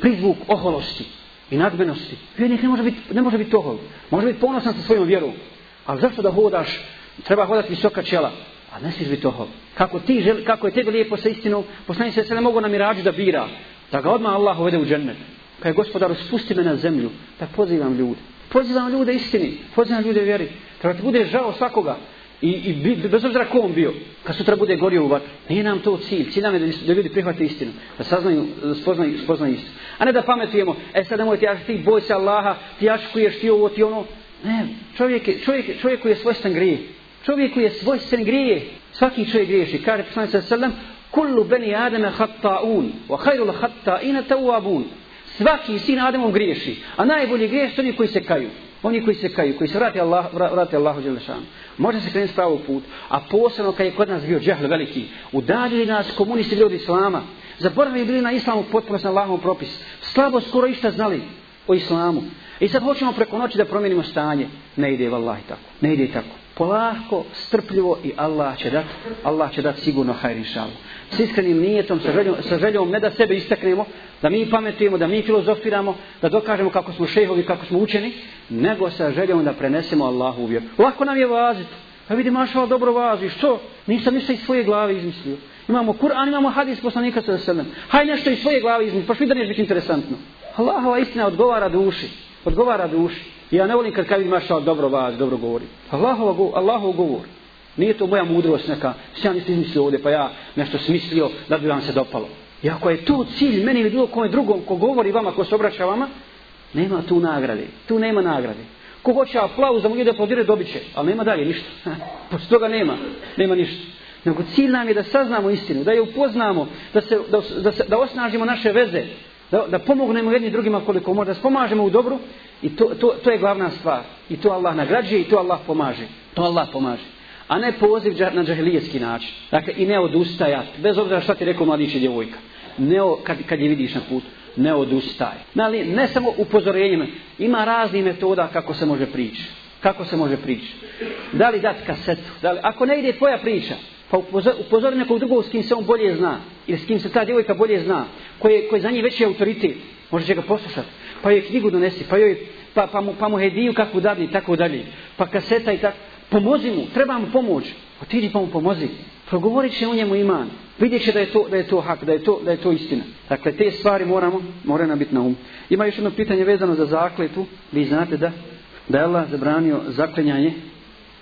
prizvuk oholosti i nadmenosti. Vjernik ne može biti, ne može biti ohol. Može biti ponosan sa svojom vjerom. Ali zašto da hodaš, treba hodati visoka čela, a ne smiješ biti ohol. Kako, ti želi, kako je tebi lijepo sa istinom, poslani se se ne mogu na mirađu da bira, da ga odmah Allah uvede u džennet. Pa Kaj gospodaru, spusti me na zemlju, da pozivam ljude. Pozivam ljude istini, pozivam ljude vjeri. Treba ti bude žao svakoga. I, i bez obzira ko on bio, kad sutra bude gorio u vatru. Nije nam to cilj. Cilj nam je da, da ljudi prihvate istinu. Da saznaju, da spoznaju, spoznaju istinu. A ne da pametujemo, e sad nemoj ti ja, ti boj se Allaha, ti jaškuješ ti ovo, ti ono. Ne, čovjek je, čovjek, je, čovjek koji je svojstven grije. Čovjek koji je svojstven grije. Svaki čovjek griješi. Kaže poslanik sa sallam, kullu beni adama hatta'un, wa hayrul hatta'ina tawabun. Svaki sin Adamov griješi, a najbolji griješ su oni koji se kaju. Oni koji se kaju, koji se vrati, Allah, vrati Allahu Đelešanu. Može se krenuti s pravog put. A posebno kad je kod nas bio džehl veliki. Udaljili nas komunisti ljudi od Islama. Zaboravili bili na Islamu potpuno na Allahom propis. Slabo skoro išta znali o Islamu. I sad hoćemo preko noći da promijenimo stanje. Ne ide vallahi tako. Ne ide tako. Polako, strpljivo i Allah će dati, Allah će dati sigurno hajr inšalu. S iskrenim nijetom, sa željom, sa željom ne da sebe istaknemo, da mi pametujemo, da mi filozofiramo, da dokažemo kako smo šehovi, kako smo učeni, nego sa željom da prenesemo Allahu vjeru. Lako nam je vaziti. Pa vidi mašala dobro vazi, što? Nisam ništa iz svoje glave izmislio. Imamo Kur'an, imamo hadis poslanika sa selem. Haj nešto iz svoje glave izmislio, pa što da nije biti interesantno. Allahova istina odgovara duši. Odgovara duši. Ja ne volim kad kad vidim mašal dobro vas, dobro govori. Allahov go, Allahov govor. Nije to moja mudrost neka, ja nisam izmislio ovdje, pa ja nešto smislio da bi vam se dopalo. I ako je to cilj meni ili bilo kome drugom ko govori vama, ko se obraća vama, nema tu nagrade. Tu nema nagrade. Ko hoće aplauz da mu ide aplaudire, dobit će. Ali nema dalje ništa. <laughs> Pošto toga nema. Nema ništa. Nego cilj nam je da saznamo istinu, da je upoznamo, da, se, da, da, se, da osnažimo naše veze, da, da pomognemo jedni drugima koliko može, da spomažemo u dobru i to, to, to je glavna stvar. I to Allah nagrađuje i to Allah pomaže. To Allah pomaže. A ne poziv na džahilijetski način. Dakle, i ne odustajat. bez obzira šta ti rekao mladić i djevojka. Ne, kad, kad je vidiš na putu, ne odustaj. Ali ne samo upozorenjima, ima razni metoda kako se može prići. Kako se može prići? Da li dati kasetu? Da li, ako ne ide tvoja priča, pa upozori, upozori nekog drugog s kim se on bolje zna. Ili s kim se ta djevojka bolje zna. Koji je, koji je za njih veći autoritet. Može će ga poslušati. Pa joj knjigu donesi. Pa, joj, pa, pa, mu, pa mu hediju kakvu dadni i tako dalje. Pa kaseta i tako. Pomozi mu. Treba mu pomoć. Otiđi pa mu pomozi. Progovorit će o njemu iman. Vidjet će da je to, da je to hak, da je to, da je to istina. Dakle, te stvari moramo, mora nam biti na um. Ima još jedno pitanje vezano za zakletu. Vi znate da, da je Allah zabranio zaklenjanje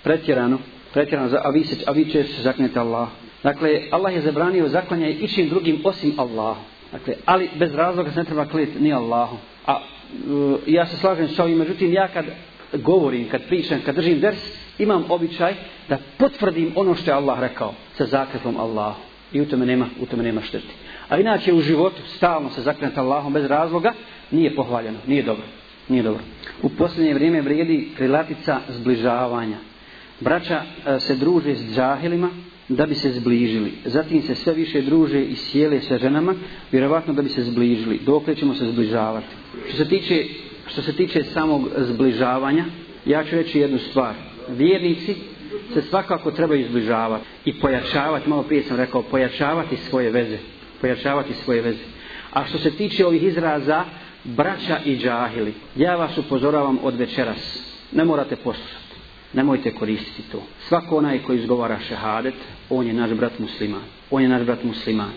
pretjerano pretjerano, a vi, se, a vi će se zaknete Allah. Dakle, Allah je zabranio zaklanjanje ičim drugim osim Allahu. Dakle, ali bez razloga se ne treba klijeti ni Allahu. A uh, ja se slažem s ovim, međutim, ja kad govorim, kad pričam, kad držim ders, imam običaj da potvrdim ono što je Allah rekao sa zakletom Allahu. I u tome nema, u tome nema šteti. A inače u životu stalno se zaklanjati Allahom bez razloga nije pohvaljeno, nije dobro. Nije dobro. U posljednje vrijeme vrijedi krilatica zbližavanja. Braća e, se druže s džahilima da bi se zbližili. Zatim se sve više druže i sjele sa ženama, vjerovatno da bi se zbližili. Dokle ćemo se zbližavati. Što se tiče, što se tiče samog zbližavanja, ja ću reći jednu stvar. Vjernici se svakako trebaju zbližavati i pojačavati, malo prije sam rekao, pojačavati svoje veze. Pojačavati svoje veze. A što se tiče ovih izraza, braća i džahili, ja vas upozoravam od večeras. Ne morate poslušati nemojte koristiti to. Svako onaj koji izgovara šehadet, on je naš brat musliman. On je naš brat musliman.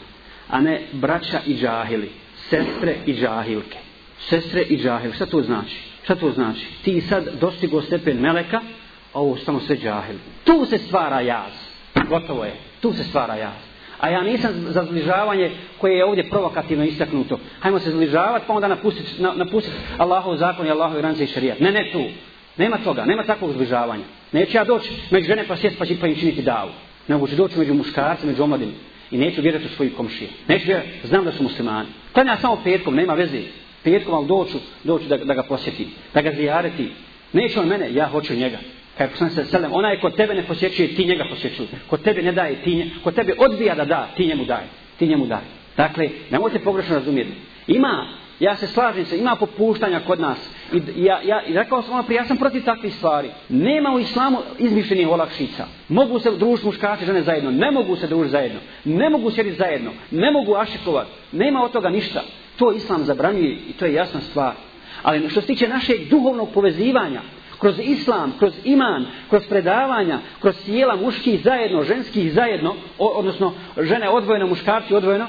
a ne braća i džahili, sestre i džahilke. Sestre i džahil, šta to znači? Šta to znači? Ti sad dostigo stepen meleka, a ovo samo sve džahil. Tu se stvara jaz. Gotovo je. Tu se stvara jaz. A ja nisam za zbližavanje koje je ovdje provokativno istaknuto. Hajmo se zbližavati pa onda napustiti, na, napustiti Allahov zakon i Allahov granice i šarijat. Ne, ne tu. Nema toga, nema takvog zbližavanja. Neću ja doći među žene pa sjest pa će pa im činiti davu. Nego ću doći među muškarce, među omladini. I neću vjerati u svoju komšiju. Neću vjerati, znam da su muslimani. Klanja samo petkom, nema veze. Petkom, ali doću, doću da, da ga posjetim. Da ga zijareti. Neće on mene, ja hoću njega. Kako sam se selem, onaj ko tebe ne posjećuje, ti njega posjećuje. Ko tebe ne daje, ti nje, ko tebe odbija da da, ti njemu daje. Ti njemu daje. Dakle, nemojte pogrešno razumjeti. Ima, ja se slažem se, ima popuštanja kod nas. I ja, ja, i rekao sam ono prije, ja sam protiv takvih stvari. Nema u islamu izmišljenih olakšica. Mogu se družiti muškarci i žene zajedno, ne mogu se družiti zajedno. Ne mogu sjediti zajedno, ne mogu ašikovati. Nema od toga ništa. To islam zabranjuje i to je jasna stvar. Ali što se tiče našeg duhovnog povezivanja, kroz islam, kroz iman, kroz predavanja, kroz sjela muških zajedno, ženskih zajedno, odnosno žene odvojeno, muškarci odvojeno,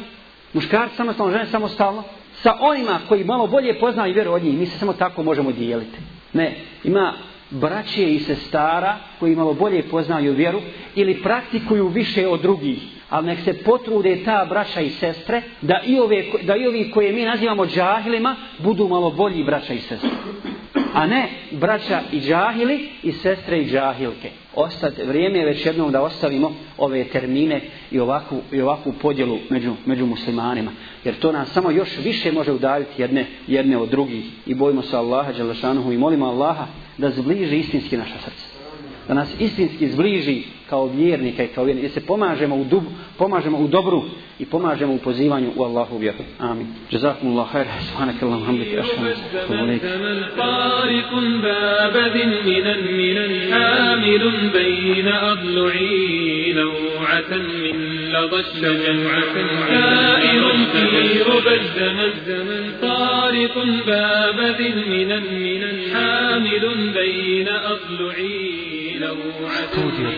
muškarci samostalno, žene samostalno, sa onima koji malo bolje poznaju vjeru od njih, mi se samo tako možemo dijeliti. Ne, ima braće i sestara koji malo bolje poznaju vjeru ili praktikuju više od drugih. Ali nek se potrude ta braća i sestre da i, ove, da i ovi koje mi nazivamo džahilima budu malo bolji braća i sestre a ne braća i džahili i sestre i džahilke. Ostat, vrijeme je već jednom da ostavimo ove termine i ovakvu, i ovakvu podjelu među, među muslimanima. Jer to nas samo još više može udaljiti jedne, jedne od drugih. I bojimo se Allaha Đelešanuhu i molimo Allaha da zbliži istinski naša srca. Da nas istinski zbliži kao vjernika i kao vjernika. Jer se pomažemo u, dub, pomažemo u dobru i pomažemo u pozivanju u Allahu vjeru. Amin. Jazakum Allah khair. Subhanak Allahum hamdik. Ašhanu. طارق بابذ منا منا حامل بين أضلعي لوعة من لظى الشجرة سائر في ربى الزمن زمن طارق بابذ منا منا حامل بين أضلعي استوديو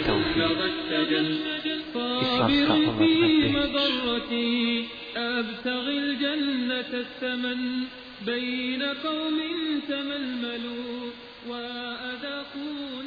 التوحيد إسلام مضرتي. أبتغي الجنة الثمن بين قوم تململوا وأذاقوا